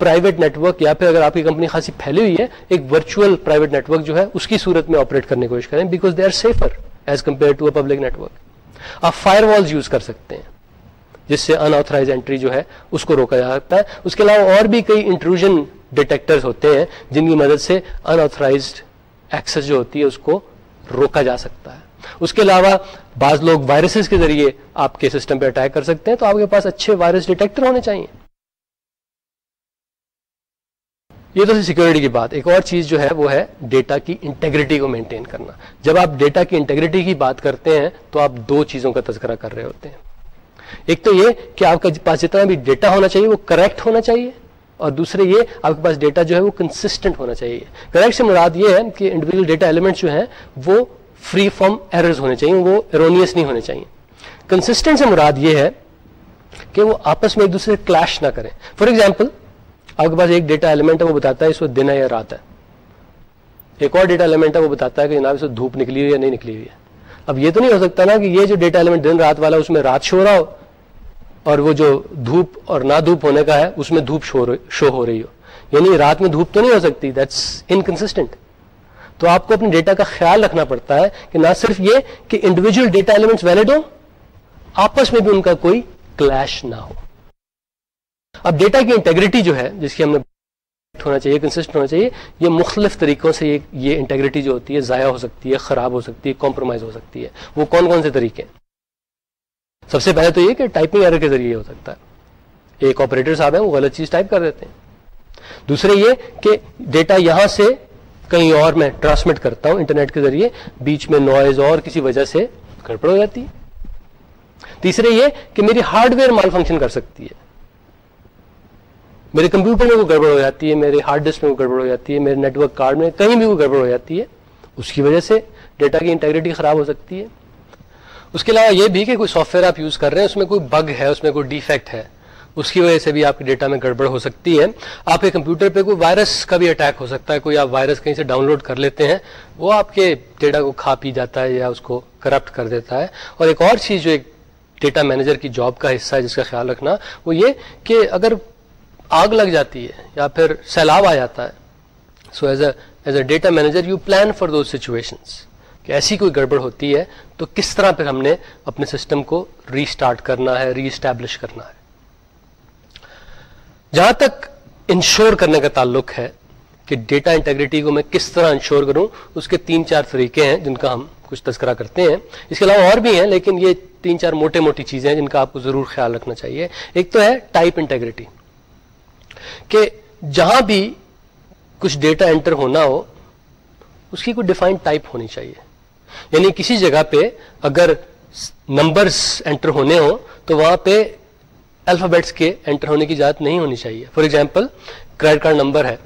پرائیویٹ نیٹورک یا پھر اگر آپ کی کمپنی خاصی پھیلی ہوئی ہے، ایک ورچوئل پرائیویٹ نیٹورک جو ہے، اس کی صورت میں آپریٹ کرنے کی کوشش کریں because they are safer as compare to a public network آپ فائر والز یوز کر سکتے ہیں، جس سے انآتھرائز انٹری جو ہے، اس کو روکا جا سکتا ہے۔ اس کے علاوہ اور بھی کئی انٹروژن ڈیٹیکٹرز ہوتے ہیں، جن کی مدد سے انآتھرائزڈ ایکسس جو ہوتی ہے، اس کو روکا جا سکتا ہے۔ اس کے علاوہ بعض لوگ وائرسز کے ذریعے آپ کے سسٹم پہ اٹیک کر سکتے ہیں، تو آپ کے پاس اچھے وائرس ڈیٹیکٹر ہونے چاہیے یہ تو سیکورٹی کی بات، ایک اور چیز جو ہے وہ ہے ڈیٹا کی انٹیگریٹی کو مینٹین کرنا۔ جب آپ ڈیٹا کی انٹیگریٹی کی بات کرتے ہیں، تو آپ دو چیزوں کا تذکرہ کر رہے ہوتے ہیں۔ ایک تو یہ کہ آپ کے پاس جتنا بھی ڈیٹا ہونا چاہیے، وہ کریکٹ ہونا چاہیے۔ اور دوسرے یہ، آپ کے پاس ڈیٹا جو ہے وہ کنسسٹنٹ ہونا چاہیے۔ کریکٹ سے مراد یہ ہے کہ انڈیویجل ڈیٹا ایلیمنٹ جو ہیں، وہ فری فرام ایررز ہونے چاہیے وہ ایرونیس نہیں ہونے چاہیے کنسسٹنٹ سے مراد یہ ہے کہ وہ آپس میں ایک دوسرے سے کلیش نہ کریں۔ فار ایگزامپل آپ کے پاس ایک ڈیٹا ایلیمنٹ ہے، وہ بتاتا ہے اس وقت دن ہے یا رات ہے۔ ایک اور ڈیٹا ایلیمنٹ ہے، وہ بتاتا ہے کہ جناب، اس وقت دھوپ نکلی ہوئی یا نہیں نکلی ہوئی ہے۔ اب یہ تو نہیں ہو سکتا نا کہ یہ جو ڈیٹا ایلیمنٹ دن، رات والا، اس میں رات شو رہا ہو اور وہ جو دھوپ اور نہ دھوپ ہونے کا ہے، اس میں دھوپ شو ہو رہی ہو۔ یعنی رات میں دھوپ تو نہیں ہو سکتی دیٹس انکنسٹنٹ تو آپ کو اپنے ڈیٹا کا خیال رکھنا پڑتا ہے کہ نہ صرف یہ کہ انڈیویجل ڈیٹا ایلیمنٹ ویلڈ ہو آپس میں بھی ان کا کوئی کلیش نہ ہو۔ اب ڈیٹا کی انٹیگریٹی جو ہے، جس کی ہم نے ہونا چاہیے کنسسٹ ہونا چاہیے، یہ مختلف طریقوں سے یہ انٹیگریٹی جو ہوتی ہے، ضائع ہو سکتی ہے، خراب ہو سکتی ہے کمپرومائز ہو سکتی ہے۔ وہ کون کون سے طریقے سب سے پہلے تو یہ کہ ٹائپنگ ایرر کے ذریعے ہو سکتا ہے۔ ایک آپریٹر صاحب ہیں، وہ غلط چیز ٹائپ کر دیتے ہیں۔ دوسرے یہ کہ ڈیٹا یہاں سے کہیں اور میں ٹرانسمٹ کرتا ہوں انٹرنیٹ کے ذریعے، بیچ میں نوائز اور کسی وجہ سے گڑبڑ ہو جاتی ہے۔ تیسرے یہ کہ میری ہارڈ ویئر مال فنکشن کر سکتی ہے۔ میرے کمپیوٹر میں وہ گڑبڑ ہو جاتی ہے، میرے ہارڈ ڈسک میں وہ گڑبڑ ہو جاتی ہے، میرے نیٹ ورک کارڈ میں کہیں بھی وہ گڑبڑ ہو جاتی ہے۔ اس کی وجہ سے ڈیٹا کی انٹیگریٹی خراب ہو سکتی ہے۔ اس کے علاوہ یہ بھی کہ کوئی سافٹ ویئر آپ یوز کر رہے ہیں، اس میں کوئی بگ ہے، اس میں کوئی ڈیفیکٹ ہے۔ اس کی وجہ سے بھی آپ کے ڈیٹا میں گڑبڑ ہو سکتی ہے۔ آپ کے کمپیوٹر پہ کوئی وائرس کا بھی اٹیک ہو سکتا ہے، کوئی آپ وائرس کہیں سے ڈاؤن لوڈ کر لیتے ہیں، وہ آپ کے ڈیٹا کو کھا پی جاتا ہے یا اس کو کرپٹ کر دیتا ہے۔ اور ایک اور چیز جو ایک ڈیٹا مینیجر کی جاب کا حصہ ہے، جس کا خیال رکھنا، وہ یہ کہ اگر آگ لگ جاتی ہے یا پھر سیلاب آ جاتا ہے so as a as a data manager you plan for those situations کہ ایسی کوئی گڑبڑ ہوتی ہے تو کس طرح پھر ہم نے اپنے سسٹم کو ری اسٹارٹ کرنا ہے ری اسٹیبلش کرنا ہے۔ جہاں تک انشور کرنے کا تعلق ہے کہ ڈیٹا انٹیگریٹی کو میں کس طرح انشور کروں، اس کے تین چار طریقے ہیں جن کا ہم کچھ تذکرہ کرتے ہیں۔ اس کے علاوہ اور بھی ہیں، لیکن یہ تین چار موٹے موٹی چیزیں ہیں جن کا آپ کو ضرور خیال رکھنا چاہیے۔ ایک تو ہے ٹائپ انٹیگریٹی، کہ جہاں بھی کچھ ڈیٹا انٹر ہونا ہو، اس کی کوئی ڈیفائنڈ ٹائپ ہونی چاہیے۔ یعنی کسی جگہ پہ اگر نمبرز انٹر ہونے ہوں، تو وہاں پہ الفابیٹس کے انٹر ہونے کی اجازت نہیں ہونی چاہیے۔ For example credit card number ہے۔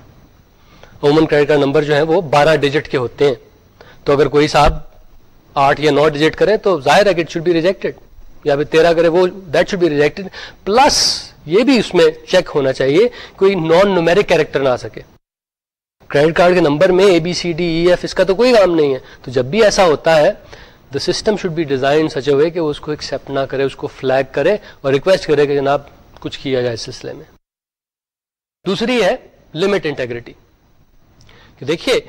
عموماً کریڈٹ کارڈ نمبر جو ہے وہ بارہ ڈیجٹ کے ہوتے ہیں۔ تو اگر کوئی صاحب آٹھ یا نو ڈیجٹ کرے تو ظاہر ہے کہ اٹ شوڈ بی ریجیکٹڈ یا پھر تیرہ کرے وہ that should be rejected plus یہ بھی اس میں چیک ہونا چاہیے کوئی نان نومیرک کیریکٹر نہ آ سکے۔ کریڈٹ کارڈ کے نمبر میں A B C D E F اس کا تو کوئی کام نہیں ہے۔ تو جب بھی ایسا ہوتا ہے the system should be design such a کہ وہ اس کو ایکسپٹ نہ کرے، اس کو فلیگ کرے اور ریکویسٹ کرے کہ جناب کچھ کیا جائے اس سلسلے میں۔ دوسری ہے لمٹ انٹیگریٹی کہ دیکھیے،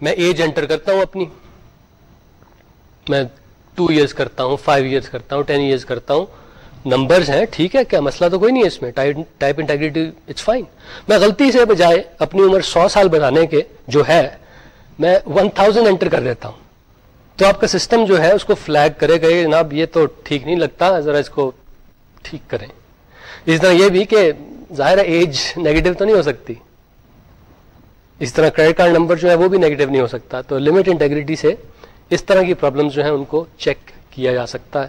میں ایج انٹر کرتا ہوں اپنی۔ میں ٹو ایئرس کرتا ہوں فائیو ایئرس کرتا ہوں ٹین ایئرس کرتا ہوں۔ نمبرز ہیں، ٹھیک ہے، کیا مسئلہ تو کوئی نہیں ہے اس میں۔ ٹائپ انٹیگریٹی اٹس فائن میں غلطی سے بجائے اپنی عمر سو سال بتانے کے جو ہے، میں ون تھاؤزینڈ انٹر کر دیتا ہوں۔ تو آپ کا سسٹم جو ہے اس کو فلیگ کرے گا جناب یہ تو ٹھیک نہیں لگتا، ذرا اس کو ٹھیک کریں۔ اس طرح یہ بھی کہ ظاہر ایج نیگیٹو تو نہیں ہو سکتی۔ اس طرح کریڈٹ کارڈ نمبر جو ہے وہ بھی نیگیٹو نہیں ہو سکتا۔ تو لمٹ انٹیگریٹی سے اس طرح کی پرابلمس جو ہیں ان کو چیک کیا جا سکتا ہے۔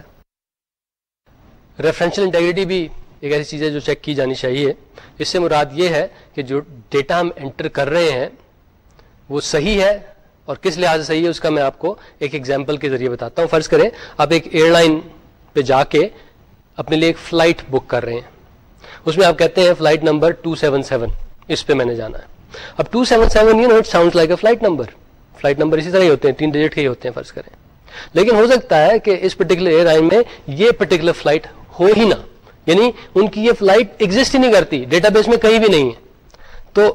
ریفرنشل انٹیگریٹی بھی ایک ایسی چیز ہے جو چیک کی جانی چاہیے۔ اس سے مراد یہ ہے کہ جو ڈیٹا ہم انٹر کر رہے ہیں، وہ صحیح ہے اور کس لحاظ سے صحیح ہے اس کا میں آپ کو ایک ایگزامپل کے ذریعے بتاتا ہوں۔ فرض کریں، آپ ایک ایئر لائن پہ جا کے اپنے لیے ایک فلائٹ بک کر رہے ہیں۔ اس میں آپ کہتے ہیں فلائٹ نمبر 277 اس پہ میں نے جانا ہے۔ اب 277 you know it sound like a flight number flight number اسی طرح ہی ہوتے ہیں، تین ڈیجٹ کے ہی ہوتے ہیں، فرض کریں۔ لیکن ہو سکتا ہے کہ اس پرٹیکولر ایئر لائن میں یہ پرٹیکولر فلائٹ ہو ہی نہ۔ یعنی ان کی یہ فلائٹ ایگزٹ ہی نہیں کرتی ڈیٹا بیس میں کہیں بھی نہیں ہے۔ تو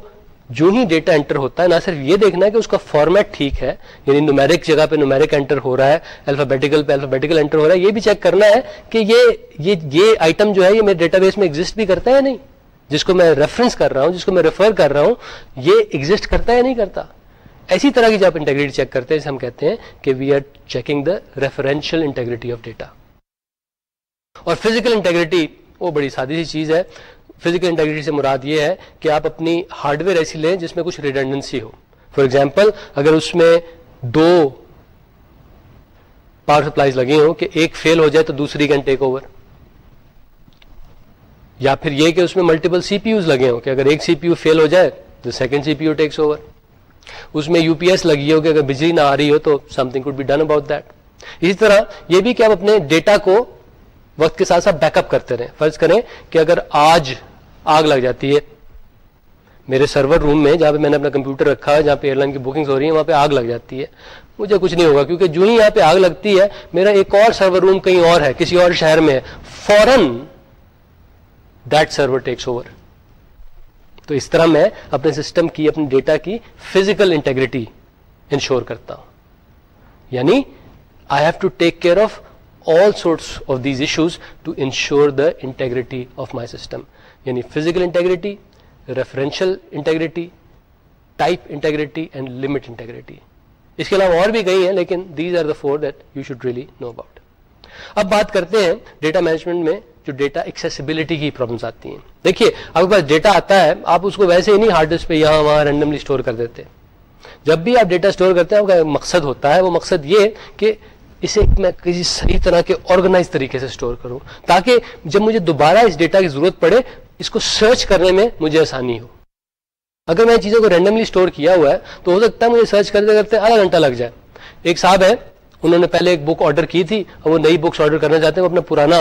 جو ہی ڈیٹا انٹر ہوتا ہے، نہ صرف یہ دیکھنا ہے کہ اس کا فارمیٹ ٹھیک ہے یعنی نومیرک جگہ پہ نومیرک انٹر ہو رہا ہے الفابیٹیکل پہ الفابیٹیکل انٹر ہو رہا ہے، یہ بھی چیک کرنا ہے کہ یہ یہ یہ آئٹم جو ہے، یہ میرے ڈیٹا بیس میں ایگزٹ بھی کرتا ہے نہیں؟ جس کو میں ریفرنس کر رہا ہوں، جس کو میں ریفر کر رہا ہوں، یہ ایگزٹ کرتا ہے یا نہیں کرتا؟ ایسی طرح کی جب انٹیگریٹی چیک کرتے ہیں ہم کہتے ہیں کہ we are checking the referential integrity of data اور فزیکل انٹیگریٹی وہ بڑی سادی سی چیز ہے۔ فزیکل انٹیگریٹی سے مراد یہ ہے کہ آپ اپنی ہارڈ ویئر ایسی لیں جس میں کچھ ریڈنڈنسی ہو۔ فار ایگزامپل اگر اس میں دو پاور سپلائیز لگی ہوں کہ ایک فیل ہو جائے تو دوسری کین ٹیک اوور یا پھر یہ کہ اس میں ملٹیپل سی پی یوز لگے ہوں کہ اگر ایک سی پی یو فیل ہو جائے تو second C P U takes over اس میں یو پی ایس لگی ہو کہ اگر بجلی نہ آ رہی ہو تو something could be done about that اسی طرح یہ بھی کہ آپ اپنے ڈیٹا کو وقت کے ساتھ ساتھ بیک اپ کرتے رہیں۔ فرض کریں کہ اگر آج آگ لگ جاتی ہے۔ میرے سرور روم میں جہاں پہ میں نے اپنا کمپیوٹر رکھا ہے، جہاں پہ ایئر لائن کی بکنگ ہو رہی ہے وہاں پہ آگ لگ جاتی ہے۔ مجھے کچھ نہیں ہوگا، کیونکہ جو ہی یہاں پہ آگ لگتی ہے، میرا ایک اور سرور روم کہیں اور ہے، کسی اور شہر میں ہے۔ فورن دیٹ سرور ٹیکس اوور تو اس طرح میں اپنے سسٹم کی، اپنے ڈیٹا کی فزیکل انٹیگریٹی انشور کرتا ہوں۔ یعنی I have to take care of all sorts of these issues to ensure the integrity of my system یعنی physical integrity referential integrity type integrity and limit integrity اس کے علاوہ اور بھی گئی ہیں لیکن these are the four that you should really know about اب بات کرتے ہیں ڈیٹا مینجمنٹ میں جو ڈیٹا ایکسیسیبلٹی کی پرابلمس آتی ہیں. دیکھیے، آپ کے پاس ڈیٹا آتا ہے، آپ اس کو ویسے ہی نہیں ہارڈ ڈسک پہ یہاں وہاں رینڈملی اسٹور کر دیتے. جب بھی آپ ڈیٹا اسٹور کرتے ہیں، آپ کا مقصد ہوتا ہے، وہ مقصد یہ کہ اسے میں کسی صحیح طرح کے آرگنائز طریقے سے اسٹور کروں، تاکہ جب مجھے دوبارہ اس ڈیٹا کی ضرورت پڑے، اس کو سرچ کرنے میں مجھے آسانی ہو۔ اگر میں چیزوں کو رینڈملی اسٹور کیا ہوا ہے، تو ہو سکتا ہے مجھے سرچ کرتے کرتے آدھا گھنٹہ لگ جائے۔ ایک صاحب ہے انہوں نے پہلے ایک بک آرڈر کی تھی اور وہ نئی بکس آرڈر کرنا چاہتے ہیں، وہ اپنا پرانا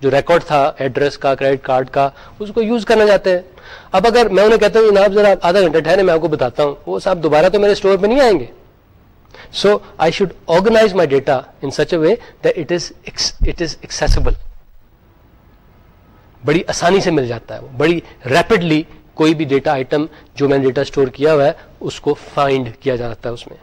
جو ریکارڈ تھا ایڈریس کا کریڈٹ کارڈ کا، اس کو یوز کرنا چاہتے ہیں۔ اب اگر میں انہیں کہتا ہوں، جناب ذرا آدھا گھنٹہ ٹھہرے، میں آپ کو بتاتا ہوں۔ وہ صاحب دوبارہ تو میرے اسٹور پہ نہیں آئیں گے۔ So I should organize my data in such a way that it is it is accessible بڑی آسانی سے مل جاتا ہے وہ بڑی ریپڈلی کوئی بھی ڈیٹا آئٹم جو میں نے ڈیٹا اسٹور کیا ہوا ہے اس کو فائنڈ کیا جا سکتا ہے اس میں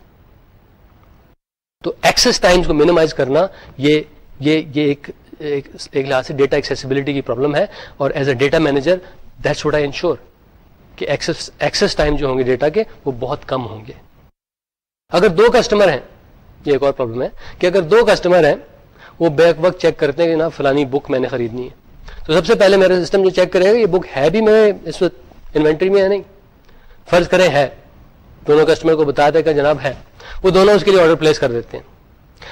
تو ایکسس ٹائمز کو مینیمائز کرنا یہ یہ یہ ایک ایک لحاظ سے ڈیٹا ایکسیسبلٹی کی پرابلم ہے اور as a data manager that's what I ensure کہ ایکسس ٹائم جو ہوں گے ڈیٹا کے وہ بہت کم ہوں گے اگر دو کسٹمر ہیں، یہ ایک اور پرابلم ہے کہ اگر دو کسٹمر ہیں، وہ بیک وقت چیک کرتے ہیں کہ نا فلانی بک میں نے خریدنی ہے۔ تو سب سے پہلے میرا سسٹم جو چیک کرے گا، یہ بک ہے بھی میں اس وقت انوینٹری میں ہے نہیں؟ فرض کریں ہے۔ دونوں کسٹمر کو بتا دے کہ جناب ہے۔ وہ دونوں اس کے لیے آرڈر پلیس کر دیتے ہیں۔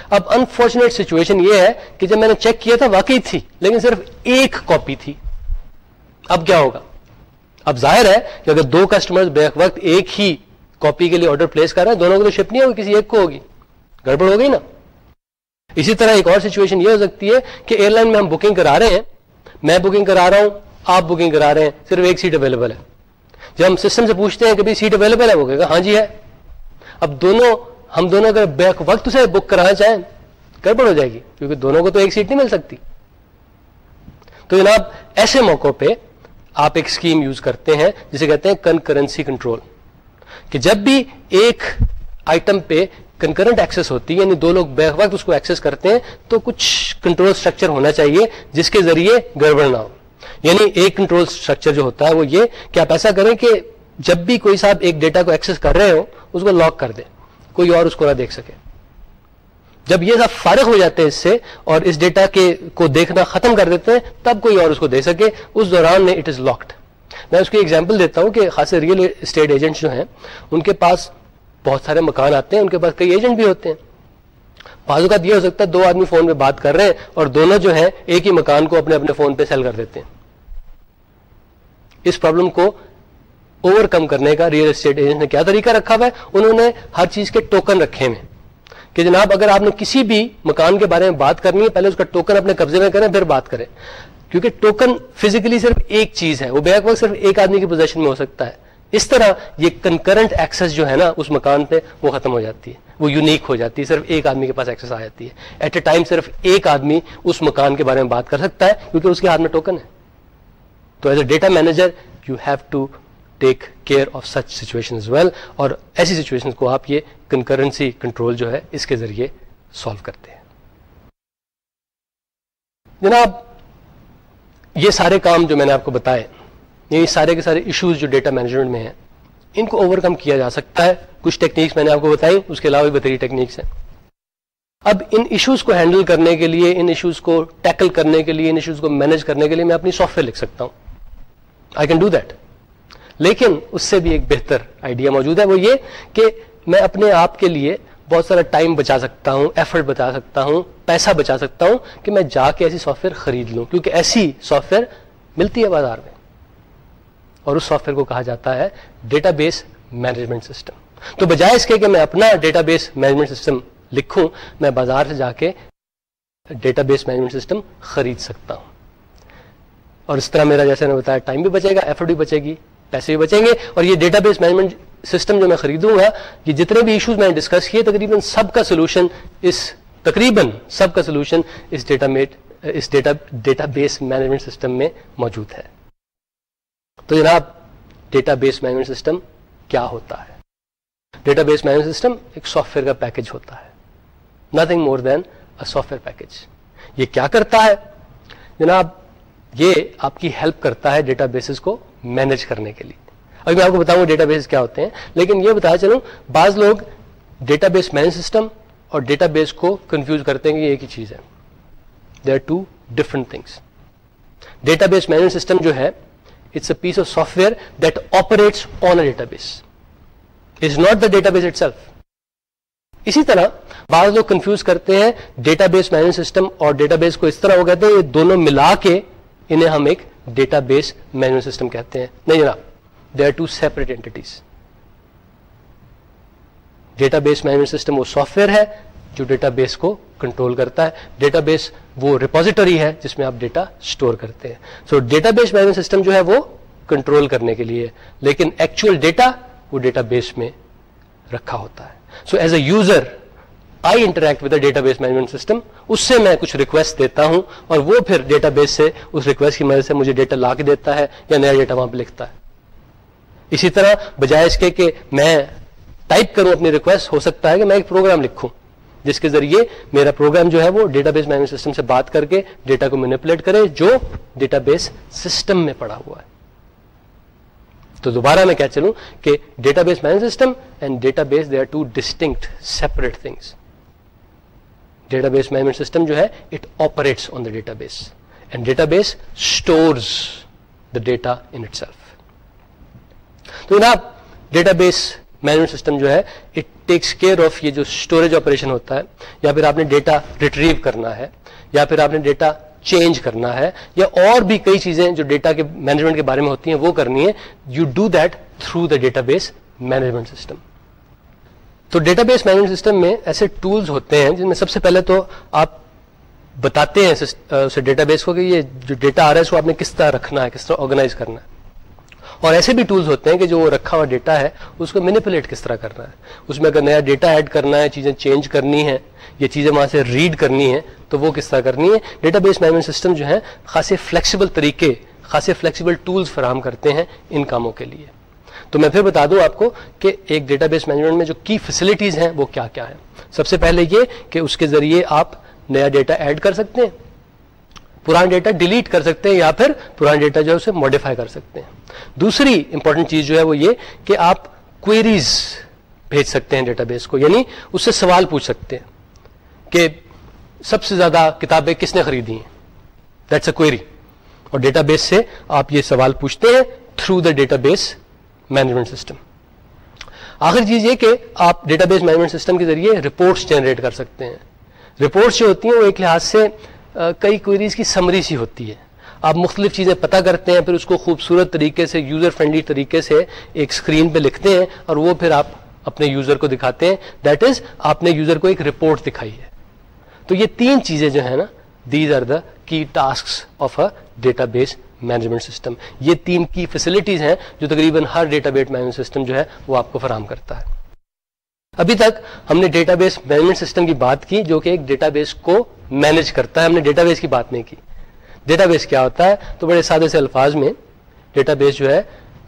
اب انفارچونیٹ سچویشن یہ ہے کہ جب میں نے چیک کیا تھا، واقعی تھی، لیکن صرف ایک کاپی تھی۔ اب کیا ہوگا؟ اب ظاہر ہے کہ اگر دو کسٹمر بیک وقت ایک ہی کاپی کے لیے آرڈر پلیس کر رہے ہیں دونوں کو تو شپ نہیں ہوگی، کسی ایک کو ہوگی۔ گڑبڑ ہو گئی نا۔ اسی طرح ایک اور سچویشن یہ ہو سکتی ہے کہ ایئر لائن میں ہم بکنگ کرا رہے ہیں۔ میں بکنگ کرا رہا ہوں، آپ بکنگ کرا رہے ہیں، صرف ایک سیٹ اویلیبل ہے۔ جب ہم سسٹم سے پوچھتے ہیں کہ سیٹ اویلیبل ہے؟ وہ کہے گا ہاں جی ہے۔ اب دونوں، ہم دونوں اگر بیک وقت سے بک کرانا چاہیں، گڑبڑ ہو جائے گی، کیونکہ دونوں کو تو ایک سیٹ نہیں مل سکتی۔ تو جناب، ایسے موقع پہ آپ ایک اسکیم یوز کرتے ہیں، جسے کہتے ہیں کنکرنسی کنٹرول کہ جب بھی ایک آئٹم پہ کنکرنٹ ایکسس ہوتی ہے یعنی دو لوگ بیک وقت اس کو ایکسس کرتے ہیں، تو کچھ کنٹرول اسٹرکچر ہونا چاہیے جس کے ذریعے گڑبڑ نہ ہو۔ یعنی ایک کنٹرول اسٹرکچر جو ہوتا ہے وہ یہ کہ آپ ایسا کریں کہ جب بھی کوئی صاحب ایک ڈیٹا کو ایکسس کر رہے ہو، اس کو لاک کر دیں کوئی اور اس کو نہ دیکھ سکے۔ جب یہ سب فارغ ہو جاتے ہیں اس سے اور اس ڈیٹا کے کو دیکھنا ختم کر دیتے ہیں، تب کوئی اور اس کو دے سکے۔ اس دوران میں اٹ از لاکڈ میں اس کی ایگزامپل دیتا ہوں کہ خاصے ریئل اسٹیٹ ایجنٹ جو ہیں، ان کے پاس بہت سارے مکان آتے ہیں، ان کے پاس کئی ایجنٹ بھی ہوتے ہیں۔ بعض اوقات یہ ہو سکتا ہے دو آدمی فون پہ بات کر رہے ہیں اور دونوں جو ہیں ایک ہی مکان کو اپنے اپنے فون پہ سیل کر دیتے ہیں۔ اس پرابلم کو اوور کم کرنے کا ریئل اسٹیٹ ایجنٹ نے کیا طریقہ رکھا ہوا ہے؟ انہوں نے ہر چیز کے ٹوکن رکھے ہوئے کہ جناب، اگر آپ نے کسی بھی مکان کے بارے میں بات کرنی ہے، پہلے اس کا ٹوکن اپنے قبضے میں کریں، پھر بات کریں۔ کیونکہ ٹوکن فزیکلی صرف ایک چیز ہے، وہ بیک وقت صرف ایک آدمی کی پوزیشن میں ہو سکتا ہے۔ اس طرح یہ کنکرنٹ ایکسس جو ہے نا، اس مکان پہ وہ ختم ہو جاتی ہے۔ وہ یونیک ہو جاتی ہے، صرف ایک آدمی کے پاس ایکسس آ جاتی ہے۔ ایٹ اے ٹائم صرف ایک آدمی اس مکان کے بارے میں بات کر سکتا ہے، کیونکہ اس کے ہاتھ میں ٹوکن ہے۔ تو as a data manager you have to take care of such situation well اور ایسی سچویشن کو آپ یہ کنکرنسی کنٹرول جو ہے، اس کے ذریعے سالو کرتے ہیں۔ جناب یہ سارے کام جو میں نے آپ کو بتائے، یہ سارے کے سارے ایشوز جو ڈیٹا مینجمنٹ میں ہیں، ان کو اوور کم کیا جا سکتا ہے۔ کچھ ٹیکنیکس میں نے آپ کو بتائی، اس کے علاوہ بھی بتری ٹیکنیکس ہیں۔ اب ان ایشوز کو ہینڈل کرنے کے لیے، ان ایشوز کو ٹیکل کرنے کے لیے، ان ایشوز کو مینج کرنے کے لیے میں اپنی سافٹ ویئر لکھ سکتا ہوں۔ آئی کین ڈو دیٹ لیکن اس سے بھی ایک بہتر آئیڈیا موجود ہے، وہ یہ کہ میں اپنے آپ کے لیے بہت سارا ٹائم بچا سکتا ہوں ایفرٹ بچا سکتا ہوں، پیسہ بچا سکتا ہوں کہ میں جا کے ایسی سافٹ ویئر خرید لوں۔ کیونکہ ایسی سافٹ ویئر ملتی ہے بازار میں۔ اور اس سافٹ ویئر کو کہا جاتا ہے ڈیٹا بیس مینجمنٹ سسٹم تو بجائے اس کے کہ میں اپنا ڈیٹا بیس مینجمنٹ سسٹم لکھوں، میں بازار سے جا کے ڈیٹا بیس مینجمنٹ سسٹم خرید سکتا ہوں۔ اور اس طرح میرا جیسے میں بتایا ٹائم بھی بچے گا ایفرٹ بھی بچے گی، پیسے بھی بچیں گے۔ اور یہ ڈیٹا بیس مینجمنٹ سسٹم جو میں خریدوں گا، یہ جتنے بھی ایشوز میں نے ڈسکس کیے، تقریباً سب کا سولوشن اس تقریباً سب کا سولوشن اس ڈیٹا میٹ اس data database management system میں موجود ہے۔ تو جناب ڈیٹا بیس مینجمنٹ سسٹم کیا ہوتا ہے؟ ڈیٹا بیس مینجمنٹ سسٹم ایک سافٹ ویئر کا پیکج ہوتا ہے۔ Nothing more than a software package یہ کیا کرتا ہے؟ جناب، یہ آپ کی ہیلپ کرتا ہے ڈیٹا بیسز کو مینج کرنے کے لیے۔ ابھی میں آپ کو بتاؤں ڈیٹا بیس کیا ہوتے ہیں۔ لیکن یہ بتایا چلوں، بعض لوگ ڈیٹا بیس مینج سسٹم اور ڈیٹا بیس کو کنفیوز کرتے ہیں کہ یہ ایک ہی چیز ہے۔ They are two different things database management system جو ہے it's a piece of software that operates on a database is not the database itself اسی طرح، بعض لوگ کنفیوز کرتے ہیں ڈیٹا بیس مینجمنٹ سسٹم اور ڈیٹا بیس کو اس طرح وہ کہتے ہیں، یہ دونوں ملا کے انہیں ہم ایک ڈیٹا بیس مینجمنٹ سسٹم کہتے ہیں۔ نہیں جناب they are two separate entities database management system وہ سافٹ ویئر ہے جو ڈیٹا بیس کو کنٹرول کرتا ہے. ڈیٹا بیس وہ ریپوزیٹری ہے جس میں آپ ڈیٹا اسٹور کرتے ہیں. So database management system جو ہے وہ کنٹرول کرنے کے لیے. لیکن ایکچوئل ڈیٹا وہ ڈیٹا بیس میں رکھا ہوتا ہے. So as a user I interact with database management system اس سے میں کچھ ریکویسٹ دیتا ہوں اور وہ پھر ڈیٹا بیس سے اس ریکویسٹ کی مدد سے مجھے ڈیٹا لا کے دیتا ہے یا نیا ڈیٹا وہاں پہ لکھتا ہے. اسی طرح بجائے اس کے کہ میں ٹائپ کروں اپنی ریکویسٹ ہو سکتا ہے کہ میں ایک پروگرام لکھوں، جس کے ذریعے میرا پروگرام جو ہے وہ ڈیٹا بیس مینجمنٹ سسٹم سے بات کر کے ڈیٹا کو مینپولیٹ کرے، جو ڈیٹا بیس سسٹم میں پڑا ہوا ہے۔ تو دوبارہ میں کیا چلوں کہ database management system and database they are two distinct separate things database management system جو ہے it operates on the database and database stores the data in itself تو جناب ڈیٹا بیس مینجمنٹ سسٹم جو ہے اٹ ٹیکس کیئر آف یہ جو storage operation ہوتا ہے، یا پھر آپ نے ڈیٹا ریٹریو کرنا ہے، یا پھر آپ نے ڈیٹا چینج کرنا ہے، یا اور بھی کئی چیزیں جو ڈیٹا کے مینجمنٹ کے بارے میں ہوتی ہیں، وہ کرنی ہے you do that through the database management system تو ڈیٹا بیس مینجمنٹ سسٹم میں ایسے ٹولز ہوتے ہیں، جن میں سب سے پہلے تو آپ بتاتے ہیں اسے ڈیٹا بیس کو کہ یہ جو ڈیٹا آ رہا ہے، اس کو آپ نے کس طرح رکھنا ہے، کس طرح آرگنائز کرنا ہے۔ اور ایسے بھی ٹولز ہوتے ہیں کہ جو وہ رکھا ہوا ڈیٹا ہے، اس کو مینیپولیٹ کس طرح کرنا ہے؟ اس میں اگر نیا ڈیٹا ایڈ کرنا ہے، چیزیں چینج کرنی ہے یہ چیزیں وہاں سے ریڈ کرنی ہے تو وہ کس طرح کرنی ہے؟ ڈیٹا بیس مینجمنٹ سسٹم جو ہے خاصے فلیکسیبل طریقے، خاصے فلیکسیبل ٹولز فراہم کرتے ہیں ان کاموں کے لیے۔ تو میں پھر بتا دوں آپ کو کہ ایک ڈیٹا بیس مینجمنٹ میں جو کی فیسلٹیز ہیں، وہ کیا کیا ہیں۔ سب سے پہلے یہ کہ اس کے ذریعے آپ نیا ڈیٹا ایڈ کر سکتے ہیں۔ پرانا ڈیٹا ڈیلیٹ کر سکتے ہیں یا پھر پرانا ڈیٹا جو ہے اسے ماڈیفائی کر سکتے ہیں۔ دوسری امپورٹنٹ چیز جو ہے وہ یہ کہ آپ کوئریز بھیج سکتے ہیں ڈیٹا بیس کو یعنی اس سے سوال پوچھ سکتے ہیں کہ سب سے زیادہ کتابیں کس نے خریدی ہیں؟ دیٹس اے کوئری اور ڈیٹا بیس سے آپ یہ سوال پوچھتے ہیں through the database management system آخر چیز یہ کہ آپ ڈیٹا بیس مینجمنٹ سسٹم کے ذریعے رپورٹس جنریٹ کر سکتے ہیں۔ رپورٹس جو ہوتی ہیں وہ ایک لحاظ سے کئی کوئریز کی سمری سی ہوتی ہے۔ آپ مختلف چیزیں پتہ کرتے ہیں، پھر اس کو خوبصورت طریقے سے یوزر فرینڈلی طریقے سے ایک اسکرین پہ لکھتے ہیں اور وہ پھر آپ اپنے یوزر کو دکھاتے ہیں۔ دیٹ از آپ نے یوزر کو ایک رپورٹ دکھائی ہے۔ تو یہ تین چیزیں جو ہیں نا these are the key task of a database management system یہ تین کی فیسلٹیز ہیں جو تقریباً ہر ڈیٹا بیس مینجمنٹ سسٹم جو ہے وہ آپ کو فراہم کرتا ہے۔ ابھی تک ہم نے ڈیٹا بیس مینجمنٹ سسٹم کی بات کی جو کہ ایک ڈیٹا بیس کو مینج کرتا ہے، ہم نے ڈیٹا بیس کی بات نہیں کی۔ ڈیٹا بیس کیا ہوتا ہے؟ تو بڑے سادے سے الفاظ میں ڈیٹا بیس جو ہے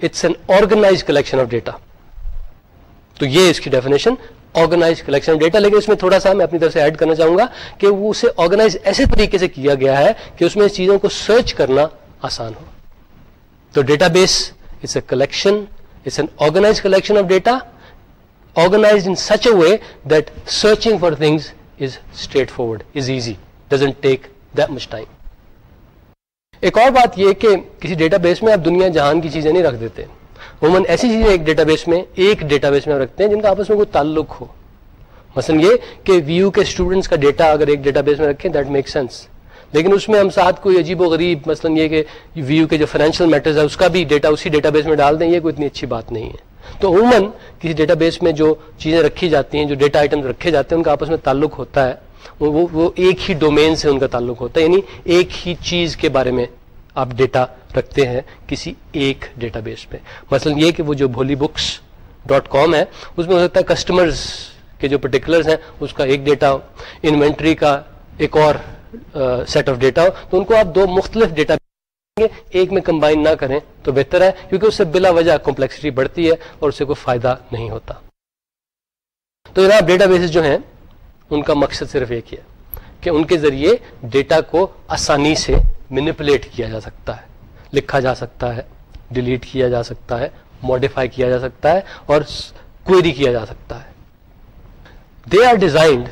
it's an organize collection of data تو یہ اس کی definition organize collection of data لیکن اس میں تھوڑا سا میں اپنی طرف سے ایڈ کرنا چاہوں گا کہ وہ اسے آرگنائز ایسے طریقے سے کیا گیا ہے کہ اس میں اس چیزوں کو سرچ کرنا آسان ہو۔ تو database it's a collection it's an organize collection of data organize in such a way that searching for things is straightforward is easy doesn't take that much time ایک اور بات یہ کہ کسی ڈیٹا بیس میں آپ دنیا جہان کی چیزیں نہیں رکھ دیتے۔ عموماً ایسی چیزیں ایک ڈیٹا بیس میں، ایک ڈیٹا بیس میں رکھتے ہیں جن کا آپس میں کوئی تعلق ہو۔ مثلا یہ کہ ویو کے اسٹوڈنٹس کا ڈیٹا اگر ایک ڈیٹا بیس میں رکھیں دیٹ میک سینس لیکن اس میں ہم ساتھ کوئی عجیب و غریب، مثلا یہ کہ ویو کے جو فائنینشیل میٹرز ہے اس کا بھی ڈیٹا اسی ڈیٹا بیس میں ڈال دیں، یہ کوئی اتنی اچھی بات نہیں ہے۔ تو عموماً کسی ڈیٹا بیس میں جو چیزیں رکھی جاتی ہیں، جو ڈیٹا آئٹم رکھے جاتے ہیں، ان کا آپس میں تعلق ہوتا ہے۔ وہ وہ ایک ہی ڈومین سے ان کا تعلق ہوتا ہے یعنی ایک ہی چیز کے بارے میں آپ ڈیٹا رکھتے ہیں کسی ایک ڈیٹا بیس پہ مثلا یہ کہ وہ جو بھولی بکس ڈاٹ کام ہے، اس میں ہو سکتا ہے کسٹمرز کے جو پرٹیکولرز ہیں، اس کا ایک ڈیٹا انوینٹری کا ایک اور سیٹ آف ڈیٹا ہو۔ تو ان کو آپ دو مختلف ڈیٹا ایک میں کمبائن نہ کریں تو بہتر ہے، کیونکہ اس سے بلا وجہ کمپلیکسٹی بڑھتی ہے اور اس سے کوئی فائدہ نہیں ہوتا۔ تو جناب ڈیٹا بیسز جو ہیں، ان کا مقصد صرف ایک ہی ہے کہ ان کے ذریعے ڈیٹا کو آسانی سے مینپولیٹ کیا جا سکتا ہے، لکھا جا سکتا ہے ڈیلیٹ کیا جا سکتا ہے ماڈیفائی کیا جا سکتا ہے اور کوئری کیا جا سکتا ہے۔ They are designed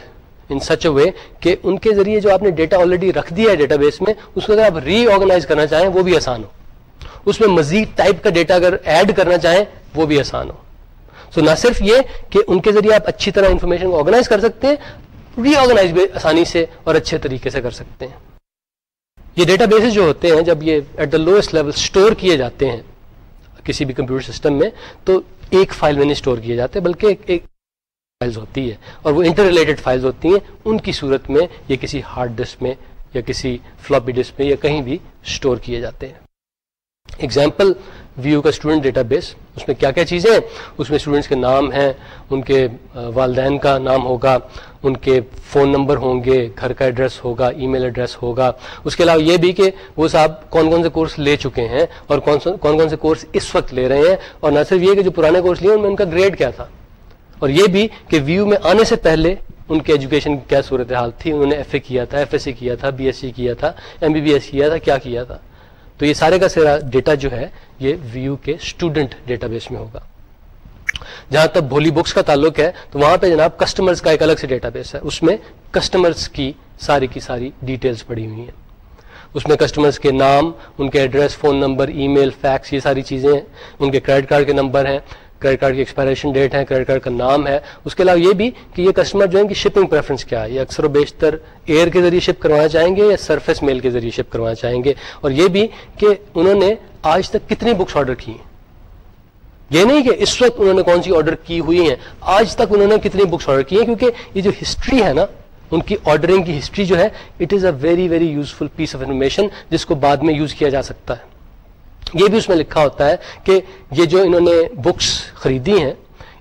in such a وے کہ ان کے ذریعے جو آپ نے ڈیٹا آلریڈی رکھ دیا ہے ڈیٹا بیس میں، اس کو اگر آپ ری آرگنائز کرنا چاہیں، وہ بھی آسان ہو۔ اس میں مزید ٹائپ کا ڈیٹا اگر ایڈ کرنا چاہیں، وہ بھی آسان ہو۔ سو نہ صرف یہ کہ ان کے ذریعے آپ اچھی طرح انفارمیشن کو آرگنائز کر سکتے ہیں ری آرگنائز بھی آسانی سے اور اچھے طریقے سے کر سکتے ہیں۔ یہ ڈیٹا بیسز جو ہوتے ہیں، جب یہ at the lowest level store کیے جاتے ہیں کسی بھی کمپیوٹر سسٹم میں، تو ایک فائل میں نہیں اسٹور کیے جاتے، بلکہ ایک فائلز ہوتی ہے اور وہ انٹر ریلیٹڈ فائلز ہوتی ہیں، ان کی صورت میں یہ کسی ہارڈ ڈسک میں یا کسی فلوپی ڈسک میں یا کہیں بھی اسٹور کیے جاتے ہیں۔ ایگزامپل ویو کا اسٹوڈنٹ ڈیٹا بیس اس میں کیا کیا چیزیں ہیں؟ اس میں اسٹوڈنٹس کے نام ہیں، ان کے والدین کا نام ہوگا، ان کے فون نمبر ہوں گے، گھر کا ایڈریس ہوگا ای میل ایڈریس ہوگا۔ اس کے علاوہ یہ بھی کہ وہ صاحب کون کون سے کورس لے چکے ہیں اور کون کون کون سے کورس اس وقت لے رہے ہیں۔ اور نہ صرف یہ کہ جو پرانے کورس لیے، ان میں ان کا گریڈ کیا تھا؟ اور یہ بھی کہ ویو میں آنے سے پہلے ان کے ایجوکیشن کی کیا صورت حال تھی؟ انہوں نے ایف اے کیا تھا ایف ایس سی کیا تھا بی ایس سی کیا تھا ایم بی بی ایس کیا تھا، کیا کیا تھا؟ تو یہ سارے کا سارا ڈیٹا جو ہے، یہ ویو کے اسٹوڈنٹ ڈیٹا بیس میں ہوگا۔ جہاں تک بھولی بکس کا تعلق ہے، تو وہاں پہ جناب کسٹمرز کا ایک الگ سے ڈیٹا بیس ہے۔ اس میں کسٹمرز کی ساری کی ساری ڈیٹیلز پڑی ہوئی ہیں۔ اس میں کسٹمرز کے نام، ان کے address phone number email fax یہ ساری چیزیں ہیں۔ ان کے کریڈٹ کارڈ کے نمبر ہیں۔ کریڈٹ کارڈ کی ایکسپائریشن ڈیٹ ہے کریڈٹ کارڈ کا نام ہے۔ اس کے علاوہ یہ بھی کہ یہ کسٹمر جو ہے کہ شپنگ پریفرنس کیا ہے۔ یہ اکثر و بیشتر ایئر کے ذریعے شپ کروانا چاہیں گے یا سرفیس میل کے ذریعے شپ کروانا چاہیں گے۔ اور یہ بھی کہ انہوں نے آج تک کتنی بکس آرڈر کی ہیں۔ یہ نہیں کہ اس وقت انہوں نے کون سی آرڈر کی ہوئی ہیں۔ آج تک انہوں نے کتنی بکس آرڈر کی ہیں۔ کیونکہ یہ جو ہسٹری ہے نا، ان کی آرڈرنگ کی ہسٹری جو ہے it is a very very useful piece of information جس کو بعد میں یوز کیا جا سکتا ہے۔ یہ بھی اس میں لکھا ہوتا ہے کہ یہ جو انہوں نے بکس خریدی ہیں،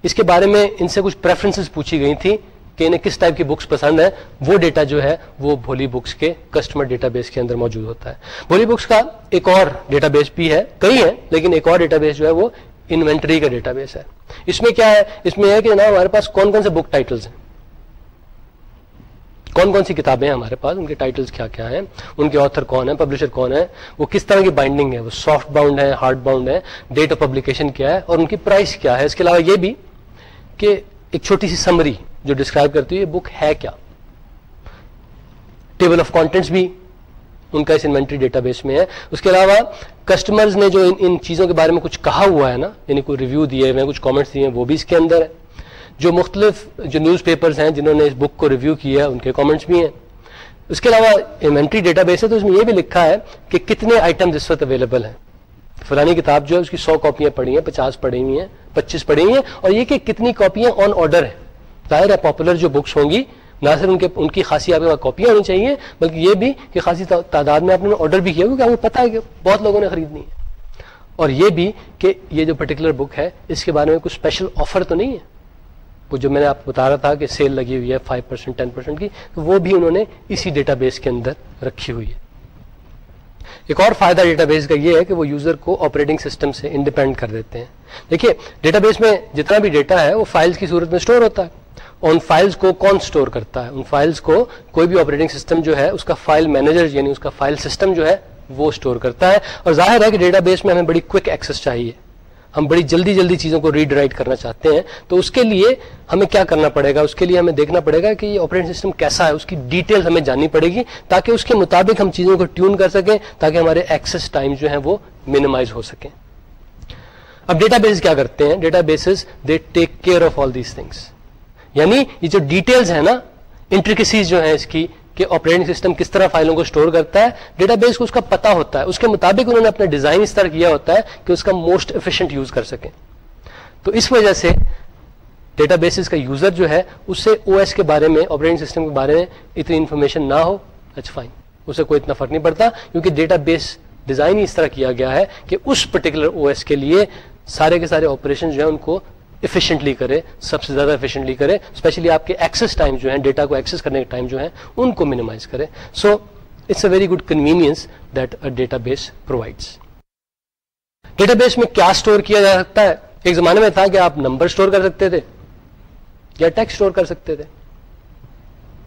اس کے بارے میں ان سے کچھ پریفرنسز پوچھی گئی تھی کہ انہیں کس ٹائپ کی بکس پسند ہے وہ ڈیٹا جو ہے، وہ بھولی بکس کے کسٹمر ڈیٹا بیس کے اندر موجود ہوتا ہے۔ بھولی بکس کا ایک اور ڈیٹا بیس بھی ہے، کئی ہیں، لیکن ایک اور ڈیٹا بیس جو ہے، وہ انوینٹری کا ڈیٹا بیس ہے۔ اس میں کیا ہے؟ اس میں ہے کہ نا ہمارے پاس کون کون سے بک ٹائٹلز ہیں۔ کون کون سی کتابیں ہیں ہمارے پاس؟ ان کے ٹائٹلز کیا کیا ہیں؟ ان کے آتھر کون ہے پبلشر کون ہے وہ کس طرح کی بائنڈنگ ہے؟ وہ سافٹ باؤنڈ ہے ہارڈ باؤنڈ ہے؟ ڈیٹ آف پبلیکیشن کیا ہے؟ اور ان کی پرائس کیا ہے؟ اس کے علاوہ یہ بھی کہ ایک چھوٹی سی سمری جو ڈسکرائب کرتی ہے، یہ بک ہے کیا؟ ٹیبل آف کانٹینٹس بھی ان کا اس انوینٹری ڈیٹا بیس میں ہے۔ اس کے علاوہ کسٹمرز نے جو ان ان چیزوں کے بارے میں کچھ کہا ہوا ہے نا یعنی کوئی ریویو دیے ہوئے کچھ کامنٹس دیے ہیں، وہ بھی اس کے اندر ہے۔ جو مختلف جو نیوز پیپرز ہیں جنہوں نے اس بک کو ریویو کیا ہے، ان کے کامنٹس بھی ہیں۔ اس کے علاوہ انوینٹری ڈیٹا بیس ہے تو اس میں یہ بھی لکھا ہے کہ کتنے آئٹم اس وقت اویلیبل ہیں۔ فلانی کتاب جو ہے، اس کی سو کاپیاں پڑھی ہیں، پچاس پڑھی ہوئی ہیں، پچیس پڑھی ہوئی ہیں اور یہ کہ کتنی کاپیاں آن آرڈر ہیں۔ ظاہر ہے پاپولر جو بکس ہوں گی، نہ صرف ان کے، ان کی خاصی آپ کے پاس کاپیاں ہونی چاہیے، بلکہ یہ بھی کہ خاصی تعداد میں آپ نے آرڈر بھی کیا، کیونکہ آپ کو پتا ہے کہ بہت لوگوں نے خریدنی ہے۔ اور یہ بھی کہ یہ جو پرٹیکولر بک ہے، اس کے بارے میں کچھ اسپیشل آفر تو نہیں ہے؟ وہ جو میں نے آپ کو بتا رہا تھا کہ سیل لگی ہوئی ہے فائیو پرسینٹ ٹین پرسینٹ کی، تو وہ بھی انہوں نے اسی ڈیٹا بیس کے اندر رکھی ہوئی ہے۔ ایک اور فائدہ ڈیٹا بیس کا یہ ہے کہ وہ یوزر کو آپریٹنگ سسٹم سے انڈیپینڈ کر دیتے ہیں۔ دیکھیے ڈیٹا بیس میں جتنا بھی ڈیٹا ہے، وہ فائلز کی صورت میں اسٹور ہوتا ہے۔ ان فائلز کو کون اسٹور کرتا ہے؟ ان فائلز کو کوئی بھی آپریٹنگ سسٹم جو ہے، اس کا فائل مینیجر یعنی اس کا فائل سسٹم جو ہے، وہ اسٹور کرتا ہے۔ اور ظاہر ہے کہ ڈیٹا بیس میں ہمیں بڑی کوئک ایکسس چاہیے۔ ہم بڑی جلدی جلدی چیزوں کو ریڈ رائٹ کرنا چاہتے ہیں، تو اس کے لیے ہمیں کیا کرنا پڑے گا؟ اس کے لیے ہمیں دیکھنا پڑے گا کہ یہ آپریٹنگ سسٹم کیسا ہے، اس کی ڈیٹیل ہمیں جاننی پڑے گی تاکہ اس کے مطابق ہم چیزوں کو ٹیون کر سکیں، تاکہ ہمارے ایکسس ٹائم جو ہیں وہ مینیمائز ہو سکیں۔ اب ڈیٹا بیس کیا کرتے ہیں؟ Databases they take care of all these things یعنی یہ جو ڈیٹیلز ہیں نا انٹریکسیز جو ہیں اس کی کہ آپریٹنگ سسٹم کس طرح فائلوں کو اسٹور کرتا ہے ڈیٹا بیس کو اس کا پتا ہوتا ہے۔ اس کے مطابق انہوں نے اپنا ڈیزائن اس طرح کیا ہوتا ہے کہ اس کا موسٹ افیشینٹ یوز کر سکیں۔ تو اس وجہ سے ڈیٹا بیسز کا یوزر جو ہے، اس سے او ایس کے بارے میں آپریٹنگ سسٹم کے بارے میں اتنی انفارمیشن نہ ہو اچھا فائن اسے کوئی اتنا فرق نہیں پڑتا، کیونکہ ڈیٹا بیس ڈیزائن ہی اس طرح کیا گیا ہے کہ اس پرٹیکولر او ایس کے لیے سارے کے سارے آپریشن جو ہیں، ان کو افیشینٹلی کرے، سب سے زیادہ افیشینٹلی کرے اسپیشلی آپ کے ایکسس ٹائم جو ہیں ڈیٹا کو ایکسس کرنے کے ٹائم جو ہیں، ان کو مینیمائز کرے. So it's a very good convenience that a database provides database میں کیا اسٹور کیا جا سکتا ہے؟ ایک زمانے میں تھا کہ آپ نمبر اسٹور کر سکتے تھے یا ٹیکس اسٹور کر سکتے تھے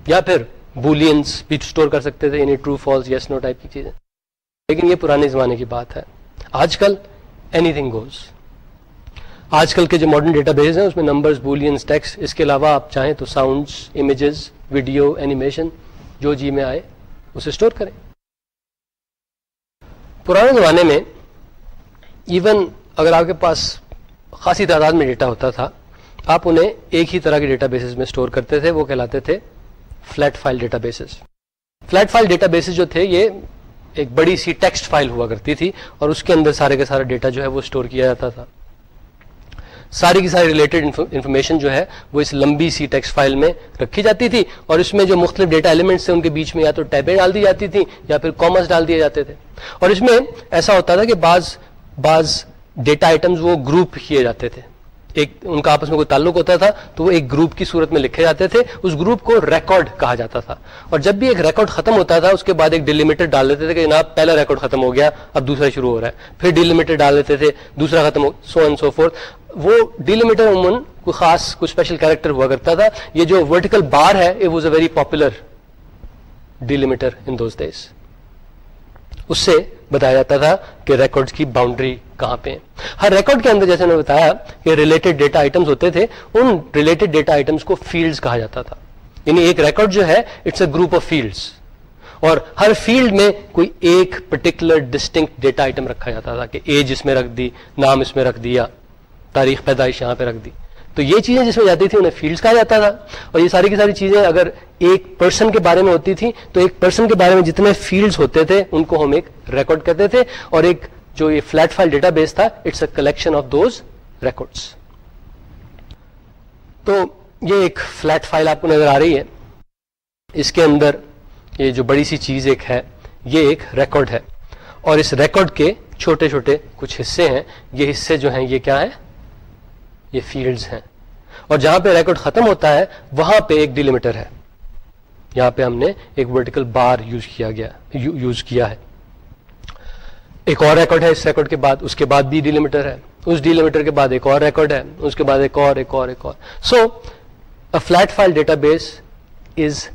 یا پھر بولینس بھی اسٹور کر سکتے تھے یعنی true false yes no type کی چیزیں. لیکن یہ پرانے زمانے کی بات ہے. آج کل اینی تھنگ گوز آج کل کے جو ماڈرن ڈیٹا بیس ہیں، اس میں نمبرز بولینس ٹیکس اس کے علاوہ آپ چاہیں تو ساؤنڈس امیجز ویڈیو اینیمیشن جو جی میں آئے، اسے اسٹور کریں۔ پرانے زمانے میں ایون اگر آپ کے پاس خاصی تعداد میں ڈیٹا ہوتا تھا، آپ انہیں ایک ہی طرح کے ڈیٹا بیسز میں اسٹور کرتے تھے، وہ کہلاتے تھے flat file databases flat file databases جو تھے، یہ ایک بڑی سی ٹیکسٹ فائل ہوا کرتی تھی اور اس کے اندر سارے کا سارا ڈیٹا جو ہے وہ اسٹور کیا جاتا تھا۔ ساری کی ساری ریلیٹڈ انفارمیشن جو ہے وہ اس لمبی سی ٹیکسٹ فائل میں رکھی جاتی تھی اور اس میں جو مختلف ڈیٹا ایلیمنٹس تھے ان کے بیچ میں یا تو ٹیبیں ڈال دی جاتی تھیں یا پھر کامرس ڈال دیے جاتے تھے۔ اور اس میں ایسا ہوتا تھا کہ بعض بعض ڈیٹا آئٹمز وہ گروپ کیے جاتے تھے۔ ایک ان کا آپس میں کوئی تعلق ہوتا تھا تو وہ ایک گروپ کی صورت میں لکھے جاتے تھے، اس گروپ کو ریکارڈ کہا جاتا تھا۔ اور جب بھی ایک ریکارڈ ختم ہوتا تھا، اس کے بعد ایک ڈیلیمیٹر ڈال دیتے تھے کہ جناب پہلا ریکارڈ ختم ہو گیا، اب دوسرا شروع ہو رہا ہے۔ پھر ڈیلیمیٹر ڈال دیتے تھے، دوسرا ختم ہو سو اینڈ سو فور وہ ڈیلیمیٹر عموماً کوئی خاص، کوئی اسپیشل کیریکٹر ہوا کرتا تھا۔ یہ جو ورٹیکل بار ہے it was a very popular delimiter in those days اس سے بتایا جاتا تھا کہ ریکارڈ کی باؤنڈری کہاں پہ ہر ریکارڈ کے اندر جیسے میں نے بتایا کہ ریلیٹڈ ڈیٹا آئٹمس ہوتے تھے، ان ریلیٹڈ ڈیٹا آئٹمس کو فیلڈز کہا جاتا تھا۔ یعنی ایک ریکارڈ جو ہے it's a group of fields اور ہر فیلڈ میں کوئی ایک پرٹیکولر ڈسٹنکٹ ڈیٹا آئٹم رکھا جاتا تھا کہ ایج اس میں رکھ دی، نام اس میں رکھ دیا، تاریخ پیدائش یہاں پہ رکھ دی۔ تو یہ چیزیں جس میں جاتی تھی انہیں فیلڈز کہا جاتا تھا۔ اور یہ ساری کی ساری چیزیں اگر ایک پرسن کے بارے میں ہوتی تھی تو ایک پرسن کے بارے میں جتنے فیلڈز ہوتے تھے، ان کو ہم ایک ریکارڈ کرتے تھے۔ اور ایک جو یہ فلیٹ فائل ڈیٹا بیس تھا it's a collection of those records تو یہ ایک فلیٹ فائل آپ کو نظر آ رہی ہے۔ اس کے اندر یہ جو بڑی سی چیز ایک ہے، یہ ایک ریکارڈ ہے۔ اور اس ریکارڈ کے چھوٹے چھوٹے کچھ حصے ہیں۔ یہ حصے جو ہیں، یہ کیا ہے یہ فیلڈز ہیں۔ اور جہاں پہ ریکارڈ ختم ہوتا ہے، وہاں پہ ایک ڈیلیمیٹر ہے۔ یہاں پہ ہم نے ایک ورٹیکل بار یوز کیا گیا یوز کیا ہے۔ ایک اور ریکارڈ ہے اس ریکارڈ کے بعد، اس کے بعد بھی ڈیلیمیٹر ہے۔ اس ڈیلیمیٹر کے بعد ایک اور ریکارڈ ہے۔ اس کے بعد ایک اور ایک اور ایک اور۔ So flat file database is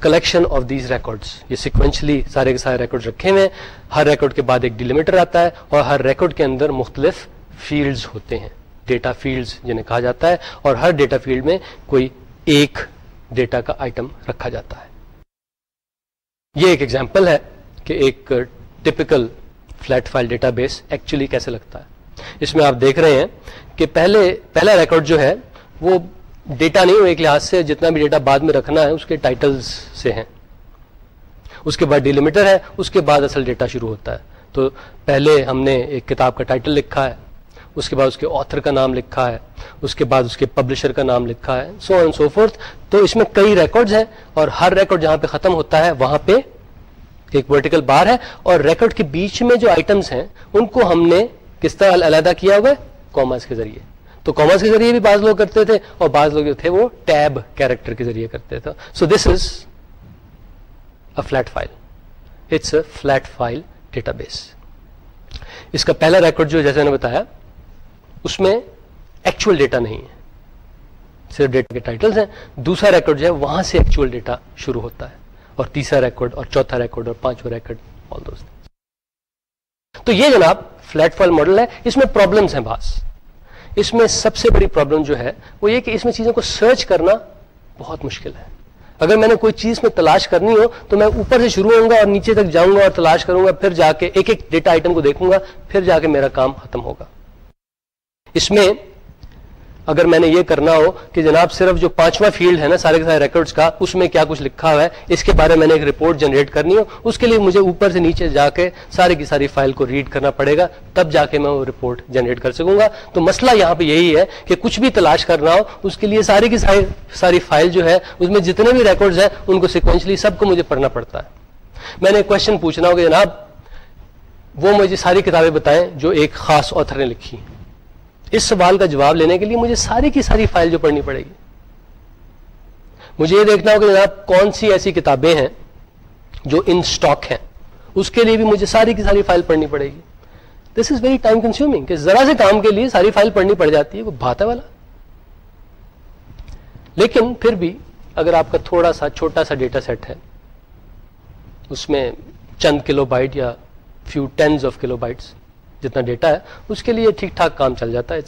collection of these records یہ سیکوینشلی سارے کے سارے ریکارڈ رکھے ہوئے ہر ریکارڈ کے بعد ایک ڈیلیمیٹر آتا ہے اور ہر ریکارڈ کے اندر مختلف فیلڈز ہوتے ہیں۔ ڈیٹا فیلڈز جنہیں کہا جاتا ہے، اور ہر ڈیٹا فیلڈ میں کوئی ایک ڈیٹا کا آئٹم رکھا جاتا ہے۔ یہ ایک ایگزامپل ہے کہ ایک typical flat file database actually کیسے لگتا ہے۔ اس میں آپ دیکھ رہے ہیں کہ پہلے، پہلا ریکارڈ جو ہے، وہ ڈیٹا نہیں ہو ایک لحاظ سے جتنا بھی ڈیٹا بعد میں رکھنا ہے، اس کے ٹائٹلز سے ہیں۔ اس کے بعد ڈیلیمیٹر ہے، اس کے بعد اصل ڈیٹا شروع ہوتا ہے۔ تو پہلے ہم نے ایک کتاب کا ٹائٹل لکھا ہے۔ اس کے بعد اس کے آتھر کا نام لکھا ہے، اس کے بعد اس کے پبلشر کا نام لکھا ہے سو اینڈ سو فورتھ تو اس میں کئی ریکارڈز ہیں اور ہر ریکارڈ جہاں پہ ختم ہوتا ہے، وہاں پہ ایک ورٹیکل بار ہے اور ریکارڈ کے بیچ میں جو آئٹمس ہیں، ان کو ہم نے کس طرح علیحدہ کیا ہوا ہے؟ کامرس کے ذریعے۔ تو کامرس کے ذریعے بھی بعض لوگ کرتے تھے اور بعض لوگ جو تھے وہ ٹیب کیریکٹر کے ذریعے کرتے تھے۔ So this is a flat file it's a flat file database اس کا پہلا ریکارڈ جو جیسے نے بتایا اس میں ایکچوئل ڈیٹا نہیں ہے۔ صرف ڈیٹا کے ٹائٹلز ہیں۔ دوسرا ریکارڈ جو ہے وہاں سے ایکچوئل ڈیٹا شروع ہوتا ہے۔ اور تیسرا ریکارڈ اور چوتھا ریکارڈ اور پانچواں ریکارڈ آل دوست تو یہ جناب فلیٹ فائل ماڈل ہے۔ اس میں پرابلمس ہیں باس اس میں سب سے بڑی پرابلم جو ہے، وہ یہ کہ اس میں چیزوں کو سرچ کرنا بہت مشکل ہے۔ اگر میں نے کوئی چیز میں تلاش کرنی ہو، تو میں اوپر سے شروع ہوں گا اور نیچے تک جاؤں گا اور تلاش کروں گا، پھر جا کے ایک ایک ڈیٹا آئٹم کو دیکھوں گا، پھر جا کے میرا کام ختم ہوگا۔ اس میں اگر میں نے یہ کرنا ہو کہ جناب صرف جو پانچواں فیلڈ ہے نا سارے کے سارے ریکارڈز کا، اس میں کیا کچھ لکھا ہوا ہے، اس کے بارے میں نے ایک رپورٹ جنریٹ کرنی ہو، اس کے لیے مجھے اوپر سے نیچے جا کے ساری کی ساری فائل کو ریڈ کرنا پڑے گا، تب جا کے میں وہ رپورٹ جنریٹ کر سکوں گا۔ تو مسئلہ یہاں پہ یہی ہے کہ کچھ بھی تلاش کرنا ہو، اس کے لیے ساری کی ساری ساری فائل جو ہے، اس میں جتنے بھی ریکارڈز ہیں، ان کو سیکوینشلی سب کو مجھے پڑھنا پڑتا ہے۔ میں نے کوشچن پوچھنا ہو کہ جناب، وہ مجھے ساری کتابیں بتائیں جو ایک خاص آتھر نے لکھی۔ اس سوال کا جواب لینے کے لیے مجھے ساری کی ساری فائل جو پڑھنی پڑے گی۔ مجھے یہ دیکھنا ہوگا جناب، کون سی ایسی کتابیں ہیں جو ان اسٹاک ہیں؟ اس کے لیے بھی مجھے ساری کی ساری فائل پڑھنی پڑے گی۔ This is very time consuming کہ ذرا سے کام کے لیے ساری فائل پڑھنی پڑ جاتی ہے، وہ بھاتا والا۔ لیکن پھر بھی اگر آپ کا تھوڑا سا چھوٹا سا ڈیٹا سیٹ ہے، اس میں چند کلو بائٹ یا few tens of kilobytes جتنا ڈیٹا ہے، اس کے لیے ٹھیک ٹھاک کام چل جاتا ہے۔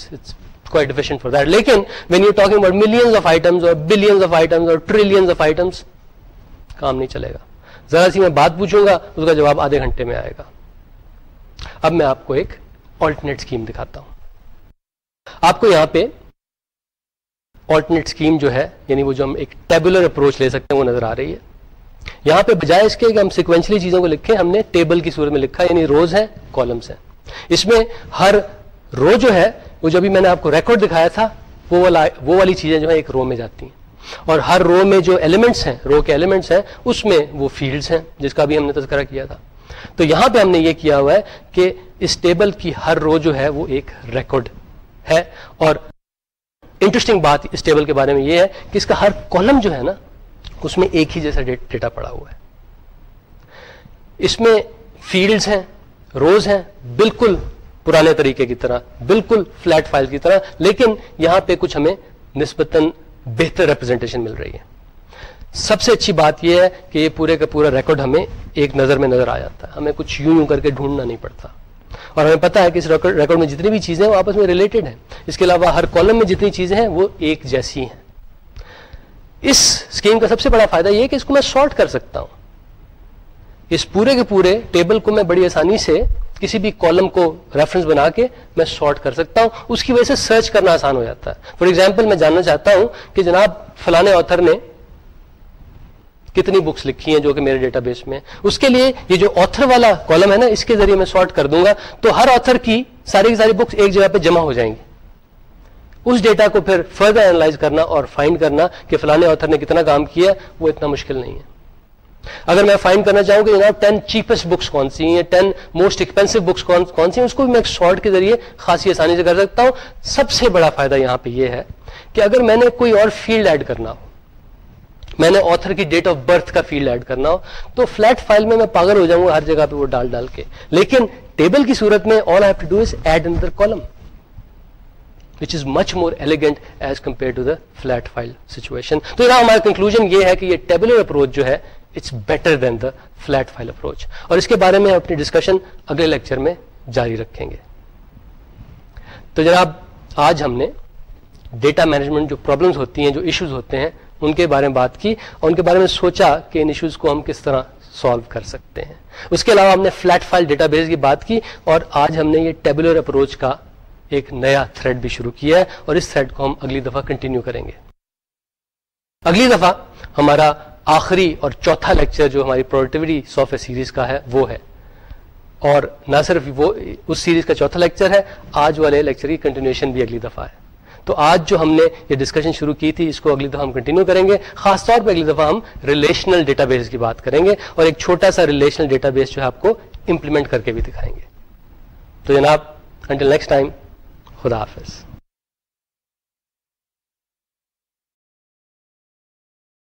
فار دیٹ لیکن when you talking about millions of items اور بلینز آف آئٹمس اور ٹریلینز آف آئٹمس کام نہیں چلے گا۔ ذرا سی میں بات پوچھوں گا، اس کا جواب آدھے گھنٹے میں آئے گا۔ اب میں آپ کو ایک آلٹرنیٹ اسکیم دکھاتا ہوں۔ آپ کو یہاں پہ آلٹرنیٹ اسکیم جو ہے یعنی وہ جو ہم ایک ٹیبولر اپروچ لے سکتے ہیں، وہ نظر آ رہی ہے۔ یہاں پہ بجائے اس کے کہ ہم سیکوینشلی چیزوں کو لکھیں، ہم نے ٹیبل کی صورت میں لکھا یعنی روز ہیں کالمس ہیں۔ اس میں ہر رو جو ہے، وہ جو ابھی میں نے آپ کو ریکارڈ دکھایا تھا، وہ والا وہ والی چیزیں جو ہے ایک رو میں جاتی ہیں۔ اور ہر رو میں جو ایلیمنٹس ہیں، رو کے ایلیمنٹس ہیں، اس میں وہ فیلڈز ہیں، جس کا بھی ہم نے تذکرہ کیا تھا۔ تو یہاں پہ ہم نے یہ کیا ہوا ہے کہ اس ٹیبل کی ہر رو جو ہے، وہ ایک ریکارڈ ہے۔ اور انٹرسٹنگ بات اس ٹیبل کے بارے میں یہ ہے کہ اس کا ہر کالم جو ہے نا، اس میں ایک ہی جیسا ڈیٹا پڑا ہوا ہے۔ اس میں فیلڈز ہیں روز ہیں، بالکل پرانے طریقے کی طرح، بالکل فلیٹ فائل کی طرح، لیکن یہاں پہ کچھ ہمیں نسبتاً بہتر ریپرزینٹیشن مل رہی ہے۔ سب سے اچھی بات یہ ہے کہ یہ پورے کا پورا ریکارڈ ہمیں ایک نظر میں نظر آ جاتا ہے۔ ہمیں کچھ یوں یوں کر کے ڈھونڈنا نہیں پڑتا۔ اور ہمیں پتا ہے کہ اس ریکارڈ میں جتنی بھی چیزیں ہیں وہ آپس میں ریلیٹڈ ہیں۔ اس کے علاوہ ہر کالم میں جتنی چیزیں ہیں وہ ایک جیسی ہیں۔ اس اسکیم کا سب سے بڑا فائدہ یہ ہے کہ اس کو میں شارٹ کر سکتا ہوں۔ اس پورے کے پورے ٹیبل کو میں بڑی آسانی سے کسی بھی کالم کو ریفرنس بنا کے میں شارٹ کر سکتا ہوں۔ اس کی وجہ سے سرچ کرنا آسان ہو جاتا ہے۔ فار ایگزامپل میں جاننا چاہتا ہوں کہ جناب فلانے آتھر نے کتنی بکس لکھی ہیں جو کہ میرے ڈیٹا بیس میں۔ اس کے لیے یہ جو آتھر والا کالم ہے نا، اس کے ذریعے میں شارٹ کر دوں گا۔ تو ہر آتھر کی ساری کی ساری بکس ایک جگہ پہ جمع ہو جائیں گی۔ اس ڈیٹا کو پھر فردر اینالائز کرنا اور فائنڈ کرنا کہ فلانے آتھر نے کتنا کام کیا وہ اتنا مشکل نہیں ہے۔ اگر میں فائنڈ کرنا چاہوں کہ جناب ٹین چیپسٹ بکس کون سی ہیں ٹین موسٹ ایکسپینسو بکس کون سی ہیں، اس کو بھی میں ایک شارٹ کے ذریعے خاصی آسانی سے کر سکتا ہوں۔ سب سے بڑا فائدہ یہاں پہ یہ ہے کہ اگر میں نے کوئی اور فیلڈ ایڈ کرنا ہو، میں نے آتھر کی ڈیٹ آف برتھ کا فیلڈ ایڈ کرنا ہو، تو فلیٹ فائل میں میں پاگل ہو جاؤں گا ہر جگہ پہ وہ ڈال ڈال کے۔ لیکن ٹیبل کی صورت میں all have to do is add another column which is much more elegant as compare to the flat file situation تو یہاں ہمارا کنکلوژن یہ ہے کہ یہ ٹیبلر اپروچ جو ہے it's better than the flat file approach. اور اس کے بارے میں اپنی ڈسکشن اگلے لیکچر میں جاری رکھیں گے۔ تو جناب، آج ہم نے ڈیٹا مینجمنٹ جو پرابلمس ہوتی ہیں، جو ایشوز ہوتے ہیں، ان کے بارے میں بات کی اور ان کے بارے میں سوچا کہ ان ایشوز کو ہم کس طرح سالو کر سکتے ہیں۔ اس کے علاوہ ہم نے فلیٹ فائل ڈیٹا بیس کی بات کی اور آج ہم نے یہ ٹیبولر اپروچ کا ایک نیا تھریڈ بھی شروع کیا ہے اور اس تھریڈ کو ہم اگلی دفعہ کنٹینیو کریں گے۔ اگلی دفعہ ہمارا آخری اور چوتھا لیکچر جو ہماری پروڈکٹیوٹی سافٹ ویئر سیریز کا ہے، وہ ہے۔ اور نہ صرف وہ، اس سیریز کا چوتھا لیکچر ہے، آج والے لیکچر کی کنٹینیوشن بھی اگلی دفعہ ہے۔ تو آج جو ہم نے یہ ڈسکشن شروع کی تھی، اس کو اگلی دفعہ ہم کنٹینیو کریں گے۔ خاص طور پہ اگلی دفعہ ہم ریلیشنل ڈیٹا بیس کی بات کریں گے اور ایک چھوٹا سا ریلیشنل ڈیٹا بیس جو ہے آپ کو امپلیمنٹ کر کے بھی دکھائیں گے۔ تو جناب انٹل نیکسٹ ٹائم خدا حافظ۔